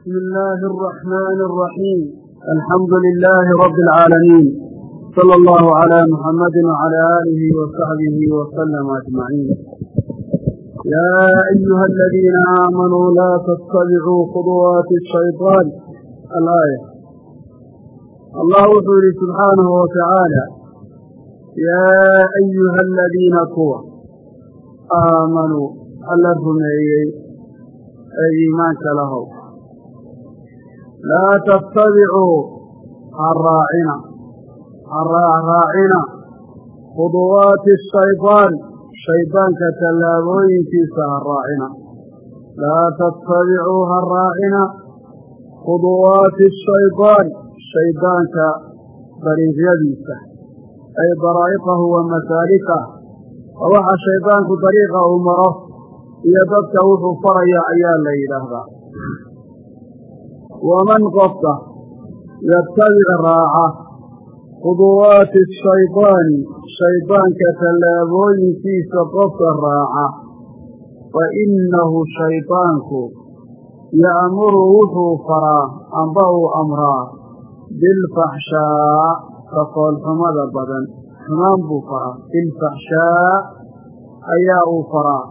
بسم الله الرحمن الرحيم الحمد لله رب العالمين صلى الله على محمد وعلى آله وصحبه وسلم أجمعين يا أيها الذين آمنوا لا تتبعوا خطوات الشيطان الآية الله يقول سبحانه وتعالى يا أيها الذين كوا آمنوا alla rumeeyey ee iimaanka lahow laa tattabicuu ha raacina ha raacraacina khuduwaati ashaytaan shaydaanka tallaabooyinkiisa ha raacina laa tattabicuu ha raacina khuduwaati ashaytaan shaydaanka dariiqyadiisa ay daraa'iqahu wa masaalikah oo waxa shaydaanku dariiqa uu maro iyo dadka wuxuu faraya ayaa la yidhaahdaa waman qofka yatabic raaca khuduwaati ashaydaani shaydaanka tallaabooyinkiisa qofka raaca fa innahu shaydaanku ya'muru wuxuu faraa amba uu amraa bilfaxshaa kafoolxumada badan xumaan buu faraa bilfaxshaa ayaa uu faraa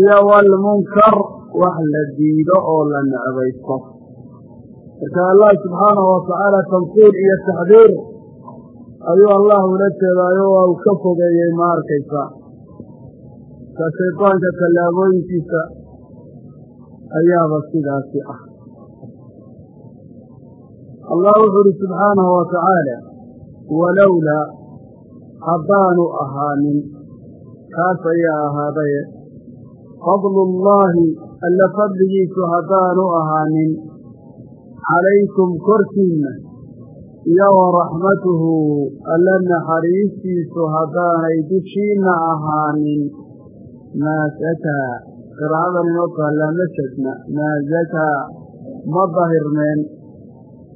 iyo walmunkar wax la diido oo la necbaysto marka allah subxaanahu watacaala tanqiil iyo taxdiir ayuu allah ula jeedaayo waa uu ka fogeeyey ma arkaysa ka shaydaanka tallaabooyinkiisa ayaaba sidaasi ah. Allah wuxu uhi subxaanahu watacaala walowlaa haddaanu ahaanin kaas ayaa ahaadaye fadlullaahi alla fadligiisu haddaanu ahaanin calaykum korkiinna iyo wa raxmatuhu alla naxariistiisu haddaanay dushiinna ahaanin maa sakaa qiraa'adan inoo taallaa ma shegna maa sakaa ma dahirmeen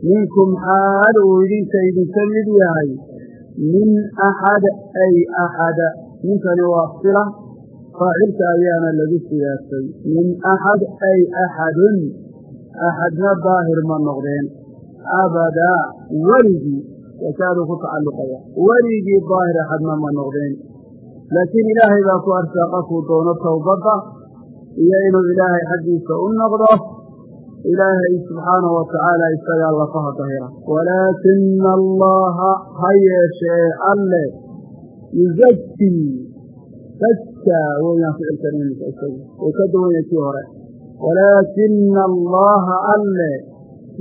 minkum xaal uu idinka idinka mid yahay min axad ay axada ninkani waa sila faacilka ayaana lagu siyaasay min axad ay axadun axadna daahir ma noqdeen abadaa weligii wakaaduu ku tacalluqaya weligii daahir axadna ma noqdeen laakiin ilaahay baa ku arsaaqa kuu doono towbadda iyo inuu ilaahay xaggiisa u noqdo ilaahay subxaanahu watacaala isagaa lafaha dahira walaakina allaha ha yeeshee alle yuzakii sajkaa weeyaan ficilkan iminka isagu ka duwanya kii hore walaakina allaha alle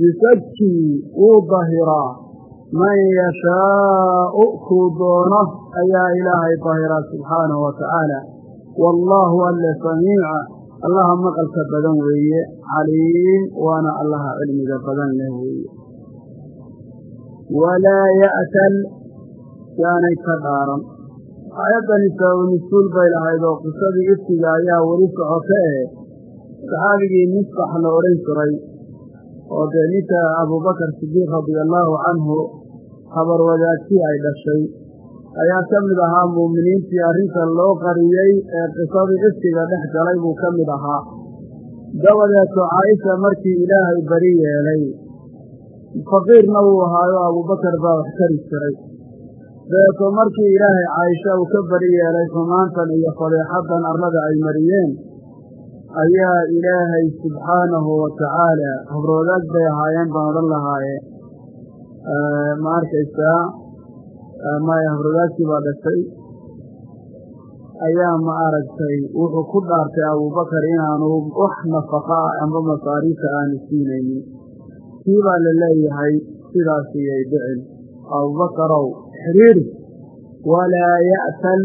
yusakii wuu dahiraa man yashaau kuu doono ayaa ilaahay dahiraa subxaanahu watacaala wallaahu alle samiica allaha maqalka badan weeye caliim waana allaha cilmiga badan leh weeye walaa ya'tal yaanay ka dhaaran aayaddani sababu-mas-uul bay lahayd oo qisadii iftiga ayaa weli socoto ee saxaabigii misbax la odhan jiray oo dee ninka abubakar sidiiq radia allaahu canhu habar wadaagtii ay dhashay ayaa ka mid ahaa muuminiintii arrinta loo qariyey ee qisadii iftiga dhex galay buu ka mid ahaa. Dabadeeto caaisha markii ilaahay bari yeelay faqiirna wuu ahaayo abubakar baa wax kari jiray. Dabeeto markii ilaahay caaisha uu ka bari yeelay xumaantan iyo fadeexaddan arlada ay mariyeen ayaa ilaahay subxaanahu watacaala habroodaag bay ahaayeen baan odhan lahaaye ma arkaysaa? Maya habroodaagtii baa dhashay ayaa ma aragtay wuxuu ku dhaartay abubakar inaanu wax nafaqa ah amba masaariifta aanu siinaynin. Kii baa la leeyahay sidaasiyay dhicin. Abubakarow xidhiidhi walaa ya'tal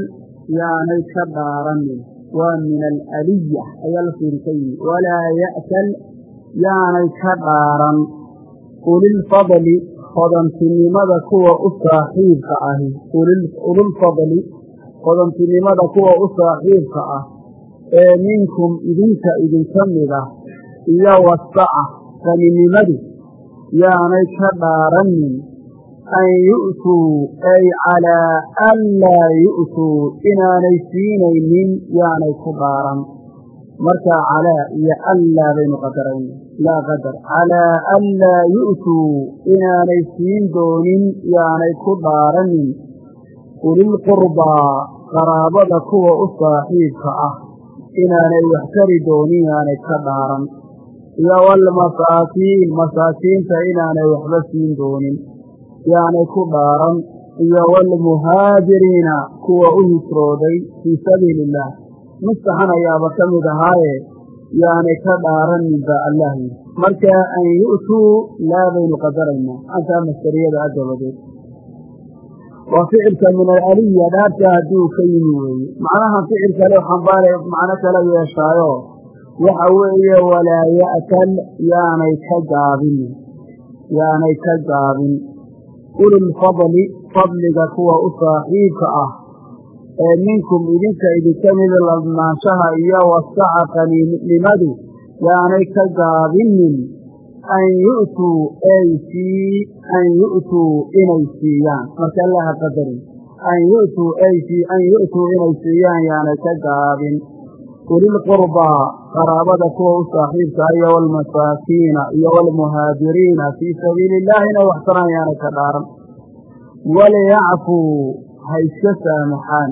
yaanay ka dhaaranin waa min alaliya ayaa la fiiri ka yimi walaa ya'tal yaanay ka dhaaran ulilfadli hodantinimada kuwa u saaxiibka ahi. Ululfadli hodantinimada kuwa u saaxiibka ah. Ee minkum idinka idinka mid ah iyo wasaca qaninimadu yaanay ka dhaaranin an yu'tuu ay calaa an laa yu'tuu inaanay siinaynin yaanay ku dhaaran markaa calaa iyo allaa baynu qadarayna laa qadar calaa anlaa yu'tuu inaanay siin doonin yaanay ku dhaaranin ulilqurbaa qaraabada kuwa u saaxiibka ah inaanay wax tari doonin yaanay ka dhaaran iyo walmasaakiin masaakiinta inaanay waxba siin doonin yaanay ku dhaaran iyo waalmuhaajiriina kuwa u hijrooday fii sabiili illaah mustaxan ayaaba ka mid ahaaye yaanay ka dhaaranin baa allah yidhi. Marka an yu'tuu laa baynu qadaraynaa antaa maskariyada a dabadeed waa ficilka min alaliya dhaarta hadduu ka yimi weeye. Macnaha ficil kale xambaare macno kala yeeshaayo. Waxa weeye walaa ya'tal yaanay ka gaabin. Yaanay ka gaabin ulilfadli fadliga kuwa u saaxiibka ah ee minkum idinka idinka mid ladnaanshaha iyo wasaca qaniimnimadu yaanay ka gaabinin an yu'tuu ay fii an yu'tuu inay siiyaan. Marka allaha qadarin an yu'tuu ay fii an yu'tuu inay siiyaan yaanay ka gaabin ulilqurbaa qaraabada kuwa u saaxiibka iyo waalmasaakiina iyo waalmuhaajiriina fii sabiili illahi inay waxtaraan yaanay ka dhaaran. Waliyacfuu ha iska saamaxaan.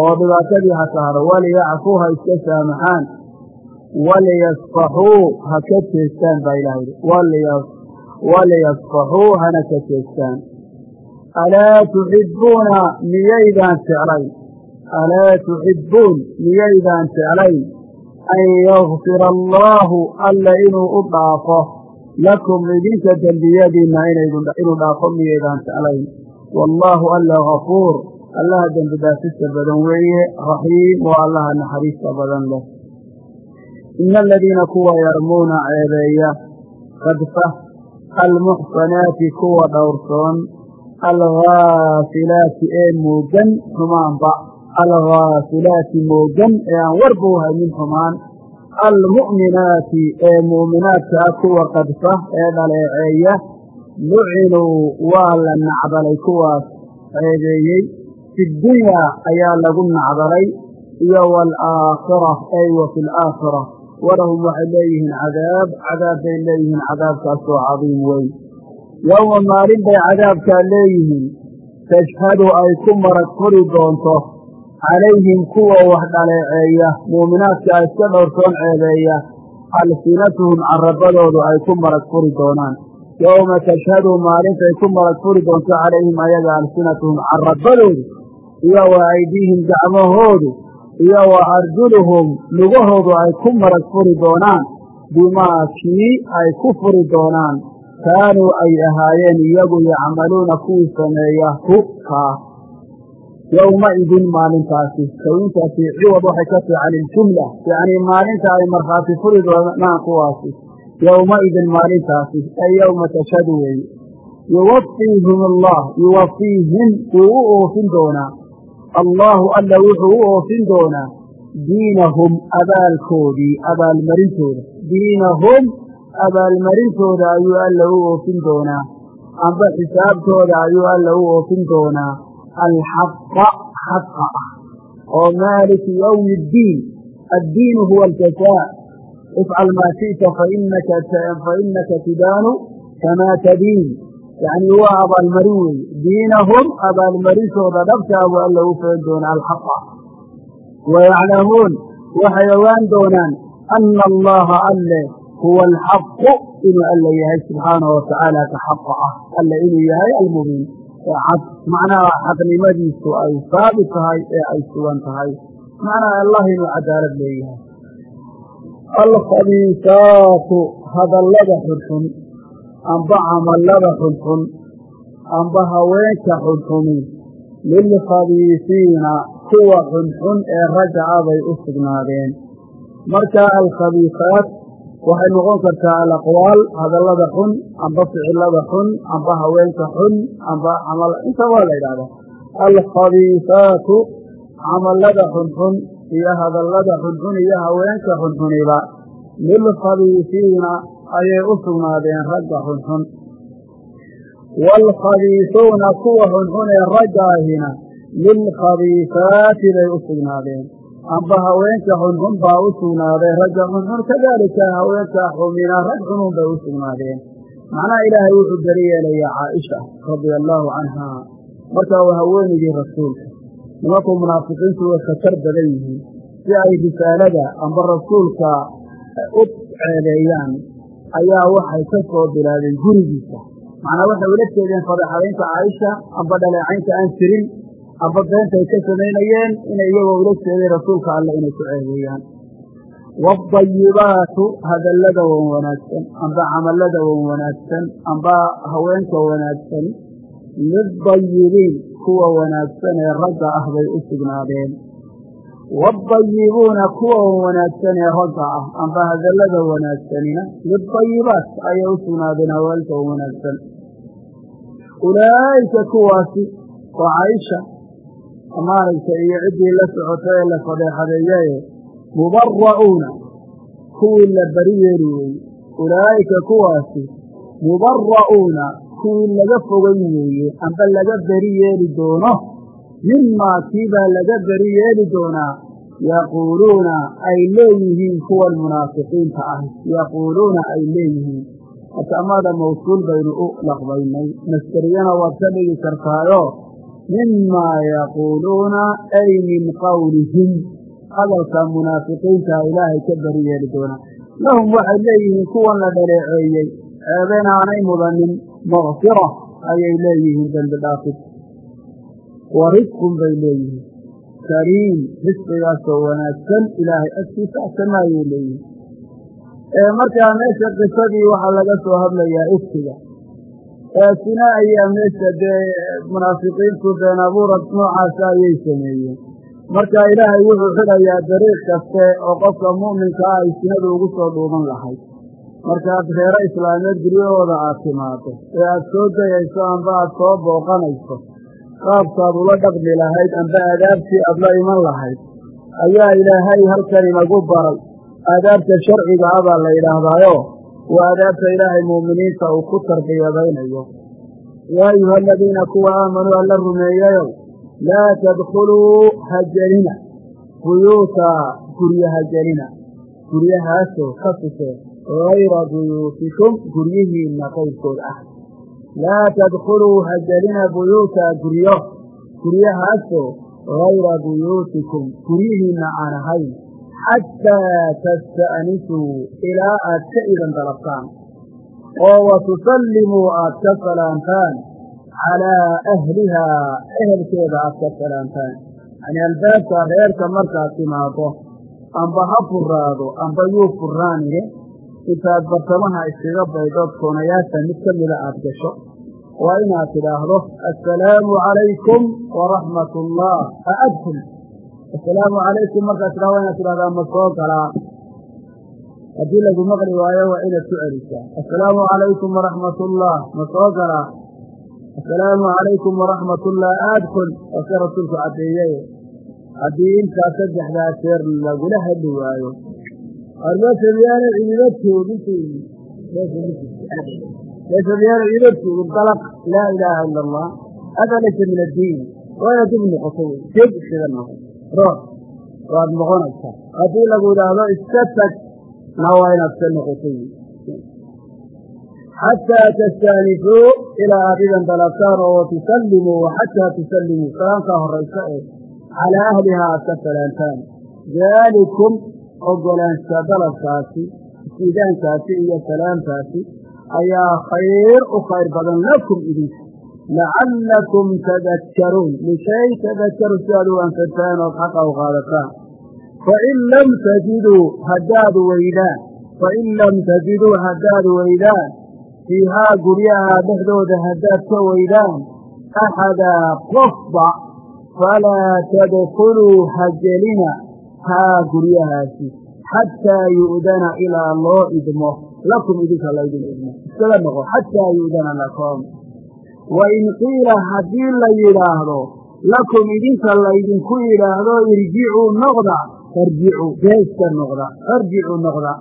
Oo dhibaatadii ha saaro waliyacfuu ha iska saamaxaan. Waliyasfaxuu ha ka jeestaan baa ilaha yidhi waliyasfaxuu hana ka jeestaan alaa tuxibbuuna miyaydaan jeclayn alaa tuxibbuun miyaydaan jeclayn an yakfira allaahu alla inuu u dhaafo lakum idinka dembiyadiinna inuu dhaafo miyaydaan jeclayn wallaahu alla gafuur allaha dembi dhaafista badan weeye raxiim waa allaha naxariista badan leh ina aladiina kuwa yarmuuna ceebeeya kadfa almuxsanaati kuwa dhowrsoon alghaafilaati ee moogan xumaanba alghaafilaati moogan ee aan warba u haynin xumaan almu'minaati ee muuminaadka ah kuwa qadfa ee dhaleeceeya lucinuu waa la nacdalay kuwaas ceebeeyey fi dunyaa ayaa lagu nacdalay iyo waalaakhira ay wa fi alaakhira walahum waxay leeyihiin cadaab cadaab bay leeyihiin cadaabkaasoo cadiim weyn yowma maalin bay cadaabkaa leeyihiin tashhadu ay ku marag furi doonto calayhim kuwa wax dhaleeceeya muuminaadka ay iska dhowrsoon ceebeeya alsinatuhum carabadoodu ay ku marag furi doonaan yowma tashhadu maalintay ku marag furi doonto calayhim ayaga alsinatuhum carabadoodu iyo wa aydiihim gacmahoodu iyo wa arjuluhum lugahoodu ay ku marag furi doonaan bimaa kii ay ku furi doonaan kaanuu ay ahaayeen iyagu yacmaluuna kuwii sameeya hu kaa yowmaidin maalintaasi sawintaasi ciwad waxay ka cani iljumla yacnii maalinta ay markhaati furi doonaan kuwaasi yowmaidin maalintaasi ay yowma tashhadu weeye yuwafiihim allah yuwafiihim wuu u oofin doonaa allaahu alla wuxuu u oofin doonaa diinahum abaalkoodii abaalmarintooda diinahum abaalmarintooda ayuu alla u oofin doonaa amba xisaabtooda ayuu alla u oofin doonaa alxaqa xaqa ah oo maaliki yowmi اddiin addiinu huwa aljasaa ifcal maa shi'ta fainaka tidaanu kamaa tadiin yacni waa abaalmarin weeye diinahum abaalmarintooda dhabtaabu alla u feen doonaa alxaqa wayaclamuun waxay ogaan doonaan ana allaha alle huwa alxaqu inuu alla yahay subxaanahu watacaala ka xaqa ah alle inuu yahay almubiin cad. Macnaha xaqnimadiisu ay saabit tahay ee ay sugan tahay. Macnaha allah inuu cadaalad leeyahay. Alkhabiisaatu hadallada xunxun amba camallada xunxun amba haweenka xunxuni. Lilkhabiisiina kuwa xunxun ee ragga ah bay u sugnaadeen. Marka alkhabiisaat waxay noqon kartaa alaqwaal hadallada xun amba ficilada xun amba haweenka xun amba camal waa la yidhahdaa alkhabiisaatu camallada xunxun iyo hadallada xunxun iyo haweenka xunxuniba lilkhabiisiina ayay u sugnaadeen ragga xunxun waalkhabiisuuna kuwa xunxun ee raggaahina lilkhabiisaati bay u sugnaadeen amba haweenka xunxun baa u sugnaaday ragga xunxun kadaalika haweenka xumina rag xunun bay u sugnaadeen. Macnaha ilaahay wuxuu beri yeelayaa caaisha radia allaahu canha markaa waa haweenaydii rasuulka. Nimankuu munaafiqiintu way khatar badan yihiin. Si ay risaalada amba rasuulka u ceedeeyaan ayaa waxay ka soo bilaabeen gurigiisa. Macnaa waxay ula jeedeen fadeexadaynta caaisha amba dhaleecaynta aan jirin amba beentay ka samaynayeen inay iyagoo ula jeedeen rasuulka alle inay ku ceedeeyaan waadayibaatu hadallada wan wanaagsan amba camallada wan wanaagsan amba haweenka wanaagsan. Lidayibiin kuwa wanaagsan ee ragga ah bay u sugnaadeen. Waadayibuuna kuwa wan wanaagsan ee ragga ah amba hadallada wanaagsanina lidayibaat ayay u sugnaadeen haweenka wan wanaagsan. Ulaa'ika kuwaasi waa caaisha maaragta iyo ciddii la socota ee la fadeexadeeyaye mubara'uuna kuwii la beri yeeli weeye ulaa'ika kuwaasi mubara'uuna kuwii laga fogan weeye amba laga beri yeeli doono mimaa kiibaa laga beri yeeli doonaa yaquuluuna ay leeyihiin kuwan munaafiqiinta ah yaquuluuna ay leeyihiin. Atamada mawsuul baynu u laqbaynay masderiyana waad ka dhigi kartaayo mimaa yaquuluuna ay min qawlihim hadalka munaafiqiinta ilaahay ka beri yeeli doonaa lahum waxay leeyihiin kuwan la dhaleeceeyey ceebeen aanay mudanin makfira ayay leeyihiin dembi dhaafid wa risqun bay leeyihiin kariim risqigaasoo wanaagsan ilaahay agtiisa axsana ayay leeyihiin markaa meesha qisadii waxaa laga soo hadlayaa iftiga sina ayaa meesha dee munaafiqiintu been abuurad noocaasa ayay sameeyeen. Marka ilaahay wuxuu xidhayaa dariiq kaste oo qofka mu'minka ah ay sinadu ugu soo dhuuman lahayd. Markaad reero islaameed guryahooda aad timaado ee aad soo dayayso amba aad soo booqanayso qaabkaad ula dhaqmi lahayd amba aadaabtii aad la iman lahayd ayaa ilaahay halkan inagu baray. Aadaabta sharciga ah baa la yidhaahdaayo waa adaabta ilaahay muuminiinta uu ku tarbiyadaynayo yaa ayuha aladiina kuwa aamanuu alla rumeeyayow laa tadkhuluu hajelina buyuuta gurya hajelina guryahaasoo ka sisee hayra buyuutikum guryihiinna qayrkood ah. Laa tadkhuluu hajelina buyuuta guryo. Guryahaasoo hayra buyuutikum guryihiinna aan ahayn xataa tasta'nisuu ilaa aad ka idan dalabtaan oo wa tusallimuu aad ka salaamtaan calaa ahlihaa ehelkeeda aad ka salaamtaan yacnii albaabka reerka markaad timaado amba ha furaado amba yuu furaanine intaad bartamaha iskaga baydood koonayaasha mid ka mida aad gasho waa inaad tidhaahdo assalaamu calaykum waraxmat ullah a adkul assalaamu calaykum markaad tidhahdo waa inaad tidhahdaa ma soo galaa haddii lagu maqli waayo waa inaad ku celisaa. Assalaamu calaykum waraxmat ullah ma soo galaa assalaamu calaykum waraxmat ullah adkul oo se rasuulku caddeeyey haddii intaas saddexdaa jeer lagula hadli waayo. Armeeshabiyaana ciido joogin dalaq laa ilaaha ila allah hada laysa min addiin. Waa dib noqoto. Wey jeeg iskaga noqo roox waad noqonaysaa haddii lagu idhaahdo iska tag na waa inaad iska noqoto wey xataa tastaanisuu ilaa aad idan dalabtaan oo tusallimuu xataa tusallimuu salaamkaa horaysa ee calaa ahlihaa aad ka salaantaan. Daalikum ogolaansha dalabkaasi istiidaankaasi iyo salaamtaasi ayaa khayr u khayr badan lakum idinka lacallakum tadakkaruun lishay tadakkaru si aad u anfirtaan ood xaqa u qaadataan fain lam tajiduu haddaad weydaan fain lam tajiduu haddaad weydaan fiihaa guryaha dhexdooda haddaad ka weydaan axadaa qofba falaa tadkuluu hajelina haa guryahaasi xataa yu'dana ilaa loo idmo lakum idinka laydin idmo iskaga noqo xataa yu'dana lakum wa in qiila haddii la yidhaahdo lakum idinka laydinku yidhaahdo irjicuu noqda farjicuu geeska noqda farjicuu noqda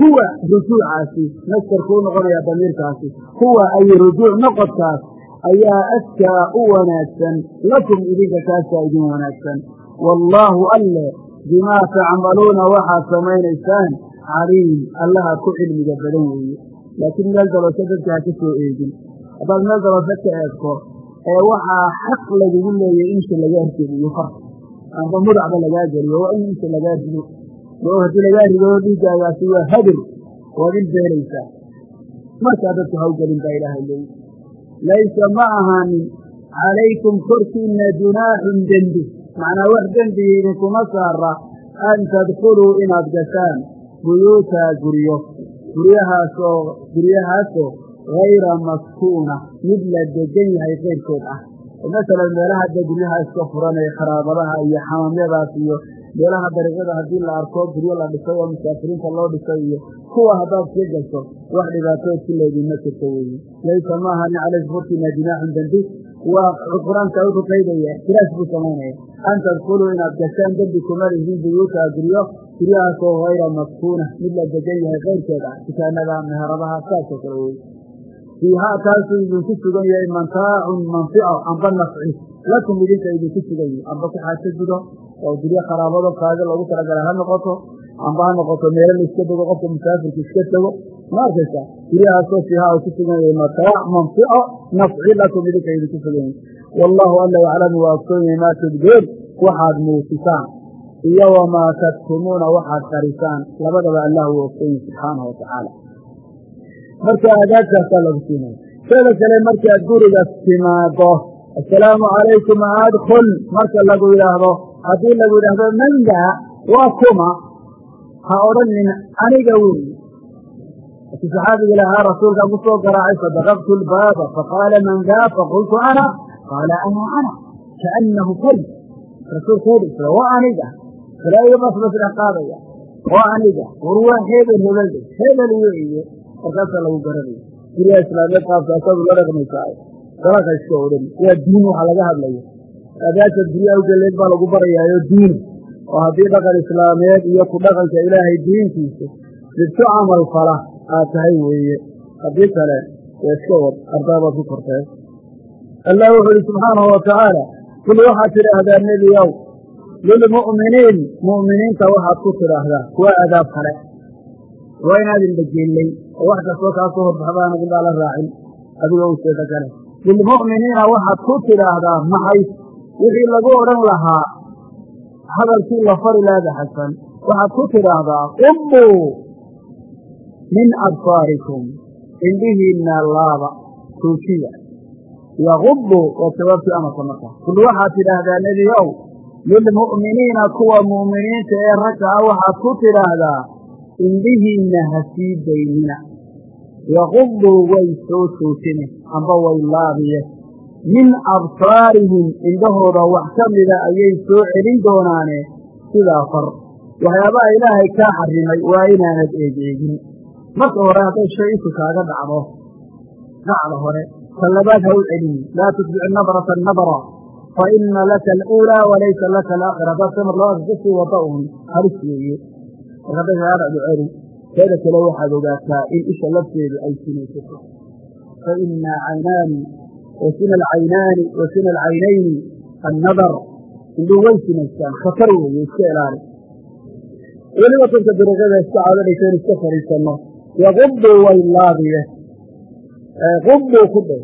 huwa rujuucaasi maskarkuu noqonaya damiirkaasi huwa ay rujuuc noqodkaas ayaa askaa u wanaagsan lakum idinka kaasaa idin wanaagsan wallaahu alle bimaa tacmaluuna waxaad samaynaysaan caliim allaha ku cilmiga badan weeye laakiin meel dalosho dadka ha ka soo eegin haddaad meel dalosho ka eegto ee waxaa xaq lagugu leeyay inta lagaa rido farka amba mudacba lagaa geliyo waa in inta lagaa rido oo haddii lagaa rido dhiiggaagaasi waa hadir waad il beelaysaa markaa dadku hawgelin baa ilaahay leeyi laysa ma ahaanin calaykum korkiinna junaaxun dembi. Macnaa wax dembiga idinkuma saara an tadkuluu inaad gashaan buyuutaa guryo guryahaasoo guryahaasoo hayra maskuuna mid la degan yahay keyrkood ah. Masalan meelaha dee guryaha iska furan ee kharaabadaha iyo xamaamyadaas iyo meelaha dariiqyada haddii la arko guryo la dhisay oo musaafiriinta loo dhisay iyo kuwa haddaad sii gasho wax dhibaatood ku leediin ma jirto weeye laysa ma ahani calaykum korkiina jinaaxun dembi waa qur'aanka wuxuu qaydaya ixtiraas buu samaynaya an tadkuluu inaad gashaan dembi kuma lihdin buyuutaa guryo guryahaasoo hayra maskuuna mid la degan yahay keyrkeed ah dukaanada meheradaha fiihaa taasuu idinku sugan yahay mantaacun manfico amba nafci. Lakum idinka idinku sugan yahay. Amba ku xaajo gudo oo guryo kharaabado kaadi loogu talagala ha noqoto. Amba ha noqoto meelo la iska dego qofka musaafirka iska tego ma arkaysa? Guryahaasoo fiihaa u ku sugan yahay mataac manfico nafci. Lakum idinka idinku sugan yahay. Wallaahu alla yaclamu waa ogsoon yahay maa tubduun waxaad muusisaan. Iyo wamaa taktumuuna waxaad qarisaan. Labadaba allah wuu ogsoon yahay subxaanahu watacaala marka aadaabtaasaa lagu siinaya. Seeda kale markaad gurigas timaado assalaamu calaykum adkul marka lagu yidhaahdo haddii lagu yidhaahdo mandaa waa kuma ha odhanin aniga weyi markii saxaabiga lahaa rasuulkaan ku soo garaacay fadaqaqtu lbaaba faqaala man daa faqultu ana. Qaala ana ana. Kaannahu kay rasuulka hedhisa waa aniga. Falaayo bas bas dhex qaadaya. Waa aniga. War waa hebel hebelde hebel weeye markaasaa lagu garanaya guryaha islaameed qaabkaasaadu la dhaqmaysaa dalaka iska odhan. Waa diin waxa laga hadlaya adaasad guryaha ugeleed baa lagu barayaayo diin. Oo haddii dhaqan islaameed iyo ku dhaqanka ilaahay diintiisa midku camal fala aad tahay weeye. Haddii kale waa iska wad. Ardaabaad ku kortee allah wuxuu ihi subxaanahu watacaala kul waxaad tidhaahdaa nebiyow lilmu'miniin mu'miniinta waxaad ku tidhaahdaa waa adaab kale. Waa inaadin dhageellay oo wax kastoo kaa soo horbaxdaana gudhaa la raacin adigoo useeda kale lilmu'miniina waxaad ku tidhaahdaa maxay wixii lagu odhan lahaa hadalkii la fari laada xasan waxaad ku tidhaahdaa qubbuu min absaarikum indhihiinna laaba tuujiya yaqubu waa jawaabtii amarka marka kul waxaad tidhaahdaa nebiyow lilmu'miniina kuwa mu'miniinta ee ragga ah waxaad ku tidhaahdaa indhihiinna ha sii daynina. Yaqubuu way soo joojine amba way laabiye min absaarihim indhahooda wax ka mida ayay soo celin doonaane. Sidaa far waxyaabaha ilaahay kaa xarimay waa inaanad eegeegin. Marka hore hadday shay isu kaaga dhacdo dhacda hore ta labaad ha u celini laa tutbic nabrata nabra fa ina laka aluulaa walaysa laka alaakhira haddaad samar labada ka sii wada uun halis weeye marka hadday kaga dhacdo celi teeda kale waxaad ogaataa in isha lafteedu ay sinaysato fa ina caynaani wasina alcaynaani wasina alcaynayni annadar. Indhuu way sinaystaan khatar weeye iska ilaali weliba tanka dariiqada iska caadadhaysan iska fadhiisanno yaqubuu way laabiye qubbuu ku dhe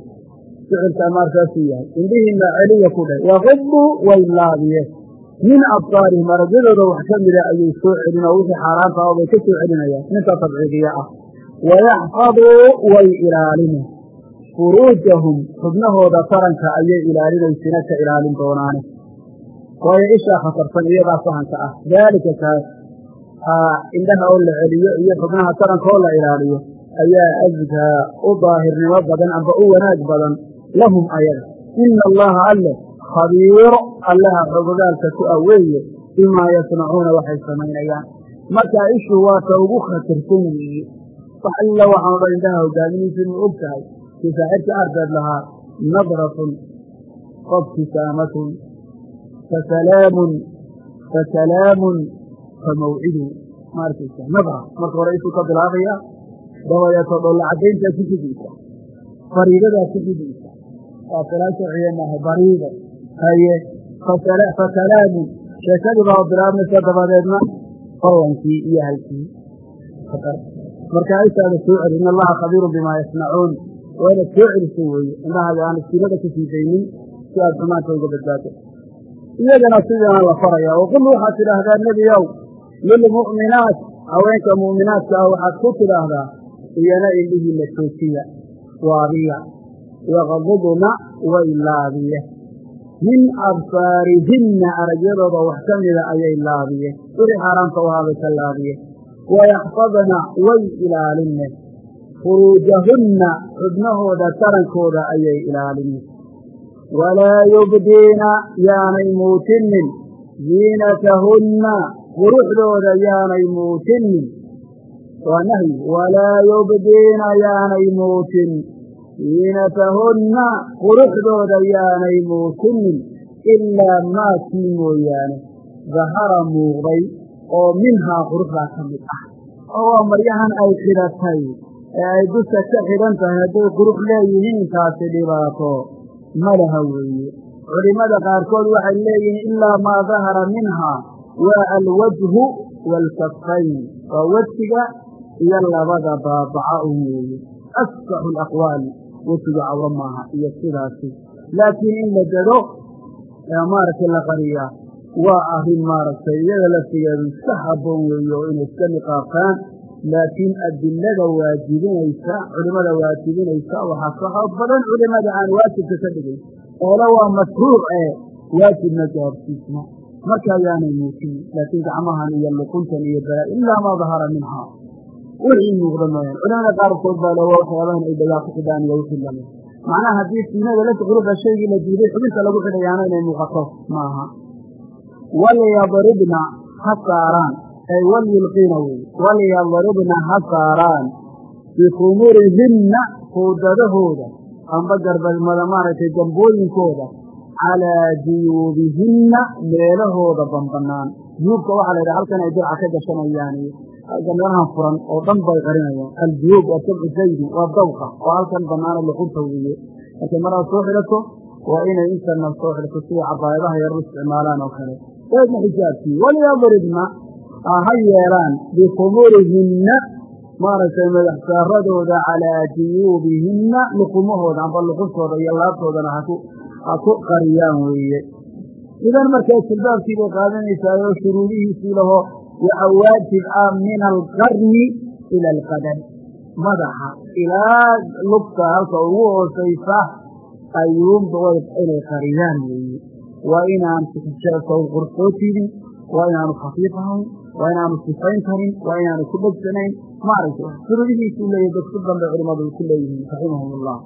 ficilka amaarkaasuu yahay. Indhihiina celiya ku dhe yaqubuu way laabiye min absaarihim aragyadooda wax ka mida ayay soo celin oo wixii xaaraanta ah bay ka soo celinayaan. Ninka tabciidiya ah. Wayaxfaduu way ilaalini furuujahum xubnahooda taranka ayay ilaalinaysina ka ilaalin doonaane waayo ishaa khatarsan iyadaa fahanka ah. Daalika kaas indhaha oo la celiyo iyo xubnaha taranka oo la ilaaliyo ayaa askaa u daahirnimo badan amba u wanaag badan lahum ayaga. Ina allaha alle khabiiro allaha xogogaalka ku ah weeye bimaa yasnacuuna waxay samaynayaan markaa ishu waata ugu khatarsan weeye wax alla waxaan odhan indhaha hogaaminaysa inuu og tahay. Kii saaxibka ardeed lahaa nadratun wabtisaamatun fasalaamun fasalaamun famawcidun ma arkaysa nadra. Marka hore ishuu ka bilaabaya dabadeeto dholla ku gudaysa fariidadaa ku gudaysa waa salaan sharciya maaha bariido haye fasalaamun sheekadii baa bilaabmaysa dabadeedna ballankii iyo halkii. Marka aytaada soo celi in allaha khabiirun bimaa yasnacuun. Waa soo celiso weeye. Indhahaaga aan iskiilada ka sii daynin si aad xumaanta uga badbaado. Iyagana sidaana la faraya waqul waxaad tidhaahdaa nebiyow lilmu'minaat haweenka mu'minaadka ah waxaad ku tidhaahdaa iyana indhihii la joojiya waabiya yaqdudna way laabiye min absaarihinna aragyadooda wax ka mida ayay laabiye wixii xaaraamta u haabay ka laabiye wayaxfadna way ilaaline furuujahunna xubnahooda tarankooda ayay ilaaline walaa yubdiina yaanay muutinin. Ziinatahunna quruxdooda yaanay muutinin. Waa nahyi. Walaa yubdiina yaanay muutin ziinatahunna quruxdooda yaanay muutinin ilaa maakii mooyaane dahara muuqday oo minhaa quruxdaa ka mid ah oo waa maryahan ay xidhatay ee ay dusha ka xidhan tahay hadday qurux leeyihiin taasi dhibaato ma laha weeye culimmada qaarkood waxay leeyihiin ilaa maa dahara minhaa waa alwajhu waalkafayn waa wejiga iyo labada baabaca un weeye wejiga cawro maaha iyo sidaasi. Laakiin in la dado maaragtay la qariyaa. Waa arrin maaragtay iyada laftigeedu iska habboon weeye oo inay iska niqaabtaan laakiin adilada waajibinaysa culimmada waajibinaysa waxaa ka xoog badan culimada aan waajibka ka dhigay oole waa mashruuc ee waajibna gaarsiisna marka ayaanay muujinin laakiin gacmahan iyo luquntan iyo bala ilaa maa dahara minhaa wixii muuqda mooyaan culimada qaarkood baa le waxyaabahan ay dhagaa ku xidhaan iyo wixii la mid macnaha haddii siinada la quruxda shaygii la diiday xubinta lagu xidhayaana inay muuqato. Maaha. Walyadribna ha saaraan. Ay walyulqiina wey. Walyadribna ha saaraan. Bikhumurihinna fuudadahooda amba garbadmada maaragtay gambooyinkooda calaa juyuubihinna meelahooda banbanaan juyuubka waxaa la yidhaha halkan ay dirca ka gashanayaan meelahan furan oo dhan bay qarinayaan aljuyuub waa jamcu zaydi waa dawqa oo halkan banaana luqunta weeye markay maraad soo xidhato waa inay intana soo xidhato sida cabaayadaha yar u isticmaalaan oo kale. Eedna xijaabkii walyadribna ha yeelaan bikhumurihinna maaragtay madax saaradooda calaa juyuubihinna luqumahooda amba luquntooda iyo laabtoodana ha ku qariyaan weeye. Idan markaa jilbaabkii bay qaadanaysaa oo shuruudihiisii laho waxa waajib ah min alqarni ila alqadam madaxa ilaa lugta halka ugu hoosaysa ayuunba inay qariyaan weeye waa inaan qursoo tidin waa inaanu khafiif ahayn waa inaanu sifayn karin waa inaanu ku dhegsanayn maaragtay shuruudihiisuu leeyahy dadku dambe culimmadu ku leeyihiin raximahum ullah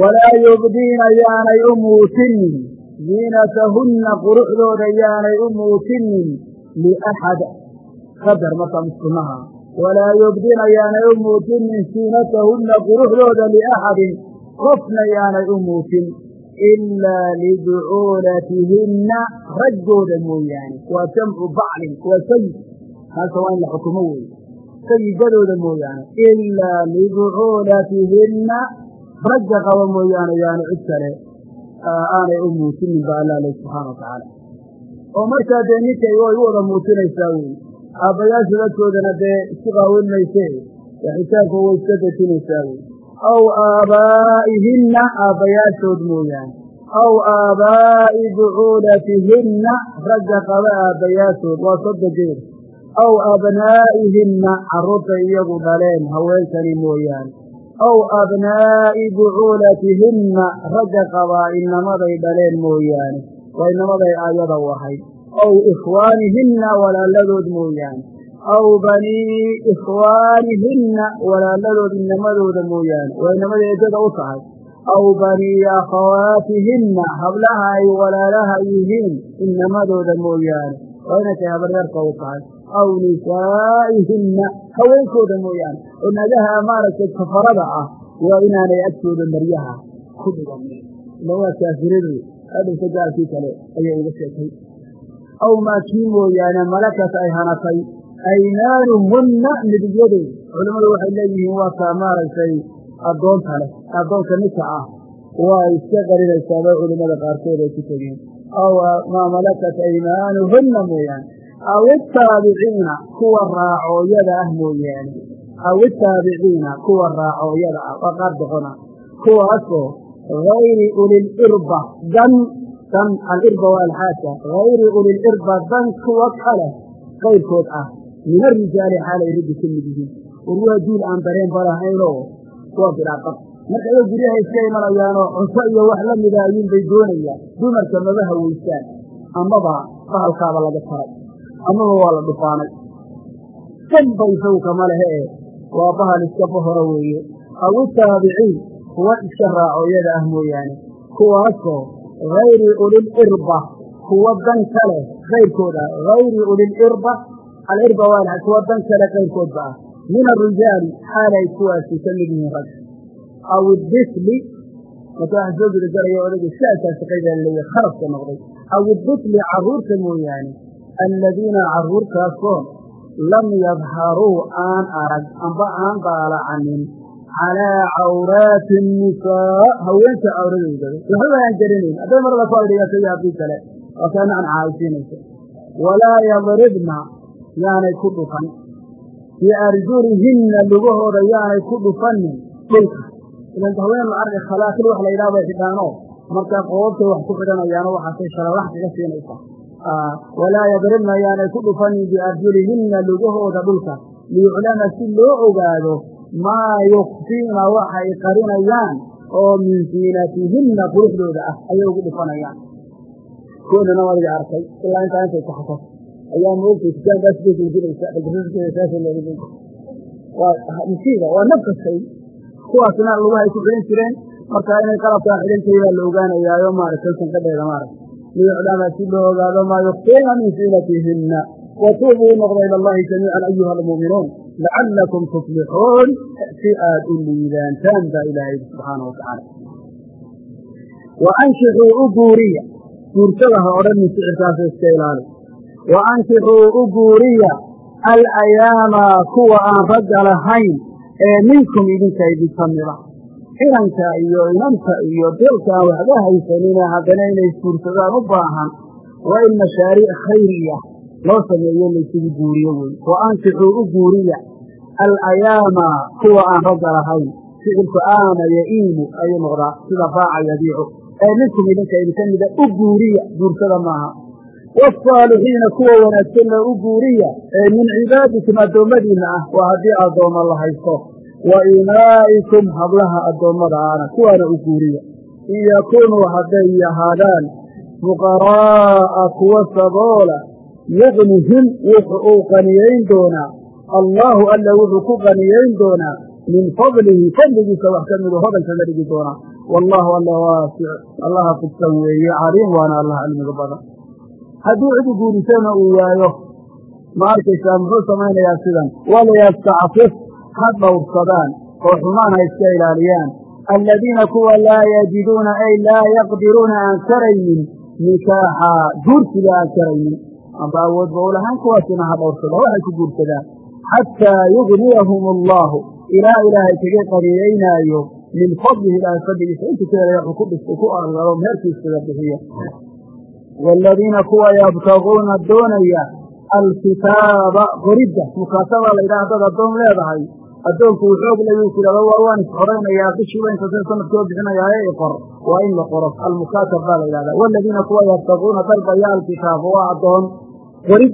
walaa yubdiina yaanay u muutinin ziinatahunna quruxdooda yaanay u muutinin liaxad qadar markaa muslimaha walaa yubdina yaanay u muutinin ziinatahunna quruxdooda liaxadin qofna yaanay u muutin ilaa libucuulatihinna raggooda mooyaane waa jamcu baclin waa sayid halka waa in la xukumo weeye sayidadooda mooyaane ilaa libucuulatihinna ragga qaba mooyaane yaani cid aanay u muutinin ba alla le subxaana watacaala oo markaa dee ninkay way u wada muutinaysaa wey aabbayaasha dadkoodana dee isku qaawin mayse. Ee xisaabka way iska dejinaysaa wey aw aabaa'ihinna aabbayaashood mooyaane. Aw aabaa'i bucuulatihinna ragga qaba aabbayaashood waa sodogeeda aw abnaa'ihinna carruurtay iyagu dhaleen haweenkani mooyaane. Aw abnaa'i bucuulatihinna ragga qabaa inamaday dhaleen mooyaane aayada u ahayd aw ikhwaanihinna walaaladood mooyaane aw banii ikhwaanihinna walaaladood inamadooda mooyaane waa inamada eedada u tahay. Aw banii akhawaatihinna hablaha ay walaalaha yihiin inamadooda mooyaane waa inay tahay habaryarka u tahay. Aw nisaa'ihinna haweenkooda mooyaane oo nagaha maaragtay kafarada ah waa inaanay agtooda maryaha ku dhiganin ila kaafiradu adhowta gaalkii kale ayay uga sheekay aw maa kii mooyaane malakat ay hanatay aymaanuhunna midigyadooda culimmadu waxay leeyihiin waa kaa maaragtay addoonta leh addoonka ninka ah waa iska qarinaysaaba culimmada qaarkood ay ku tegeen aw maa malakat aymaanuhunna mooyaane aw itaabiciina kuwa raacooyada ah mooyaane aw itaabiciina kuwa raacooyada ah waa qaar doqona kuwaasoo hayri ulilirba dan dan alirba waa alxaasa hayri ulilirba dan kuwa kale qayrkood ah min arijaali xaalay raggi ka mid yihiin war waa duul aan dareen balahaynoo kuwa bilaaqab marka iyago guryaha iska imanayaanoo cunto iyo wax la mida ayuunbay doonayaan dumarka maba haweysaan amaba bahalkaaba laga taray amaba waa la dhufaanay danba isagu kama lehe waa bahal iska bahora weeye aw itaabiciin kuwa iska raacooyada ah mooyaane kuwaasoo hayri ulilirba kuwa dan kale kayrkooda hayri ulilirba alirba waa kuwa dan kale kayrkoodba ah. Min arijaali xaalay kuwaasi ka mid yihiin rag. Aw idifli marka waxa soo gudagelaya odayga saasaa shaqaydaa laleeya kharafka noqday. Aw idifli carruurta mooyaane alladiina carruurtaasoo lam yadharuu aan arag amba aan daalacanin calaa cawraati annisaa haweenka cawradooda waxba aan garanayn hadday marada ku adhigato iyo haddii kale waa kaana aan caaysiinaysa walaa yadribna yaanay ku dhufan biarjulihinna lugahooda yaanay ku dhufanin dhulka ilan haween arka khalaakil wax la yidhaha bay xidhaanoo markaa qoobtay wax ku xidhanayaano waxaasay shalalax kaga siinaysa walaa yadribna yaanay ku dhufanin biarjulihinna lugahooda dhulka liyuclama si loo ogaado maa yukfiina waxay qarinayaan oo min ziinatihinna quruxdooda ah ayay ugu dhufanayaan koonana waa laga arkay ilaa intaa intay ku xaso ayaa moogtay kitaankaasbaa musiiba waa nafkastay kuwaasna lugahay ku xidhan jireen marka inay qalabkaa xidhantahay baa la ogaanayaayo maaragtay sanqadheeda maaragta liyuclama si loo ogaado maa yukfiina min ziinatihinna watuubuu noqda ila allahi jamiican ayuha almu'minuun lacalakum tuflixuun si aad u liibaantaan baa ilaahay subxaana wa tacaala wa ankixuu u guuriya guursada ha odhanin sicirkaasa iska ilaali wa ankixuu u guuriya alayaama kuwa aan ragga lahayn ee minkum idinka idinka mida inanka iyo inanta iyo dilka aan waxba haysanine haddana inay isguursadaan u baahan waa in mashaariic khayriya loo sameeyo laysugu guuriyo wey wa ankixuu u guuriya alayaama kuwa aan ragga lahayn. Ficilku aama yaiimu ayuu noqdaa sida raaca yadiicu ee minkum idinka idinka mida u guuriya guursada maaha. Waasaalixiina kuwa wanaagsanna u guuriya ee min cibaadikum addoommadiinna ah waa haddii addoomma la haysto. Wa imaa'ikum hablaha addoommada ahna kuwaana u guuriya. In yakuunuu hadday ahaadaan fuqaraa'a kuwa saboola yuqnihim wuxu uu qaniyayn doonaa allaahu alla wuxuu ku qaniyayn doonaa min fadlihi fadligiisa wax ka midu hodan kaga dhigi doonaa wallaahu alla waasic allaha fidsan weeye caliim waana allah cilmiga badan haddii cidi guurisana uu waayo ma arkaysaa muxuu samaynayaa sidan waliyastacfif ha dhowrsadaan oo xumaan ha iska ilaaliyaan alladiina kuwa laa yajiduuna ay laa yaqdiruuna aan karaynin nikaaxa guursiga aan karaynin amba awoodba u lahaan kuwaasina ha dhowrsadaan waxay ku guursadaan xataa yugniyahum allaahu ilaa ilaahay kaga qaniyaynaayo min fadlihi ilaahay fadligiisa intu ka helaya wuxuu ku dhistay ku argaro meherkiiskaga bixiya waaladiina kuwa yabtaguuna doonaya alkitaaba qoridda mukaasabaa la yidhaha haddaad addoon leedahay. Addoonku uu xoog layuu tidhahdo war waan isxoraynayaa bishiiba intaasee sanadkoo bixinayaaye i qor waa in la qoro. Almukaatab baa la yidhahdaa waaladiina kuwa yabtaguuna dalbaya alkitaaba waa addoon qorid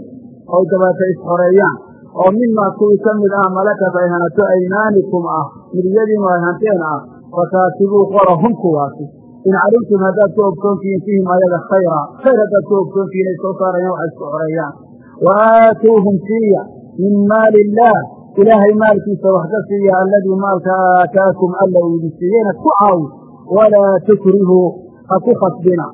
oy dabeeta isxoreeyaan oo mimaa kuwii ka mid ah malakat ay hanato aymaanikum ah midyadiinu ay hanteen ah fakaatibuu qora hum kuwaasi in calimtum haddaad ku ogsoontihiin fihim ayaga khayra khayr haddaad ku ogsoontihiin ay soo saarayaan waxay isku xoreeyaan wa aatuuhum siiya min maali illaah ilaahay maalkiisa wax ka siiya alladii maalka aataakum alla uu idin siiyeyna ku caawi walaa tukrihuu ha ku khasbina.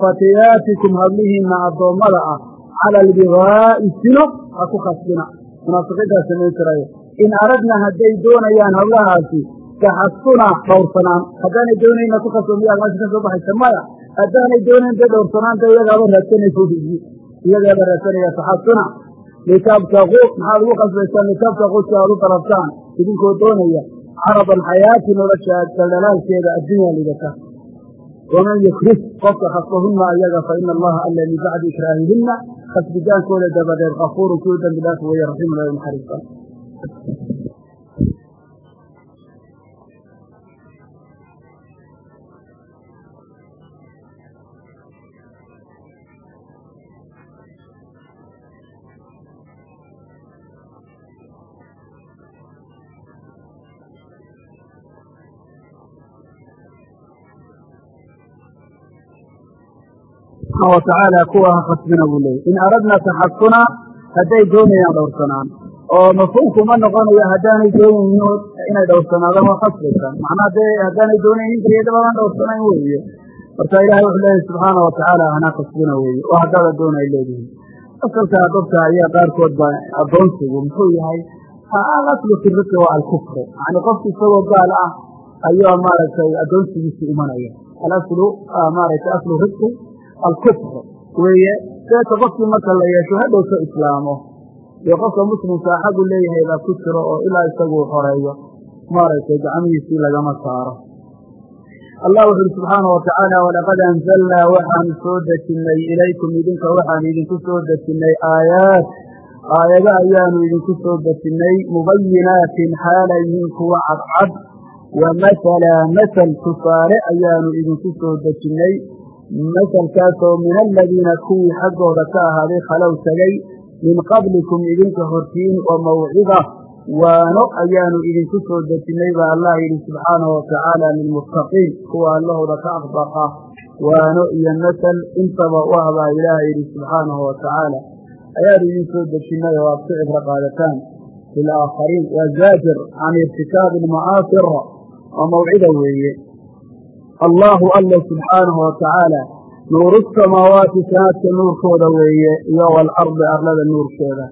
Fatiyaatikum hablihiinna addoommada ah cala albigaa'i sino ha ku khasbina munaafiqiintaa samayn jirayo in aradna hadday doonayaan hawlahaasi taxasuna dhowrsanaan haddaanay doonayna ku khasbo miyaa meesha ka soo baxaysa maya haddaanay doonayn dee dhowrsanaanta iyagaaba raadsanaysa iyagaaba raadsanaya taxasuna litabtaquu maxaad ugu khasbaysaan litabtaquu si aad u dalabtaan idinkoo doonaya carab alxayaati nolosha daldalaalkeeda addunya lidata waman yukrih qofka khasbahunna ayaga fa ina allaha alla min bacdi ikraahihinna khasbitaankooda dabadeed kafuurun kuu dembi dhaaf weeye raximun naxariistan subxaana watacaala kuwa ha khasbina buu leeyay in aradna taxasuna hadday doonayaan dhowrsanaan. Oo mafhuumku ma noqonayo haddaanay doonaynin inay dhowrsanaadaan waa khasbaysan. Macnaha dee haddaanay doonaynin geedabadaan dhowrsanayn weeye. Marka ilahay wuxuu leeyahy subxaana watacaala hana khasbina weeye. Oo haddaba doona ay leedihin. Asalka dadka ayaa qaarkood ba addoonsigu muxuu yahay alaslu fi riqi alkufru yani qofki isagoo gaal ah ayaa maaragtay addoonsigiisi imanaya. Alaslu maaragtay aslu riqi alkufr weeye seeta qofkii marka la yeesho hadhowka islaamo dee qofka muslimkaa xagu leeyahay baa ku jiro oo ilaa isaguu xoreeyo maaragtay gacmihiisii lagama saaro allah wuxu uhi subxaana watacaala walaqad anzalnaa waxaanu soo dejinnay ilaykum idinka waxaanu idinku soo dejinnay aayaat aayado ayaanu idinku soo dejinnay mubayinaatin xaalayihiin kuwa cadcad wa masala masal tusaale ayaanu idinku soo dejinnay masalkaasoo min aladiina kuwii xaggooda ka ahaaday khalow tegay min qablikum idinka hortiin wa mawcida waano ayaanu idinku soo dejinnay baa allah yidhi subxaanahu watacaala lilmuttaqiin kuwa allahooda ka aqbaqa waano iyo masal intaba u ah baa ilaaha yidhi subxaanahu watacaala ayaanu idin soo dejinnay oo aad ku cibro qaadataan lilaakhariin waa zaajir can irtikaabi almacaasir waa mawcida weeye allaahu alla subxaanahu watacaala nuuru samaawaati sanaadka nuurkooda weeye iyo waalardi arlada nuurkeeda.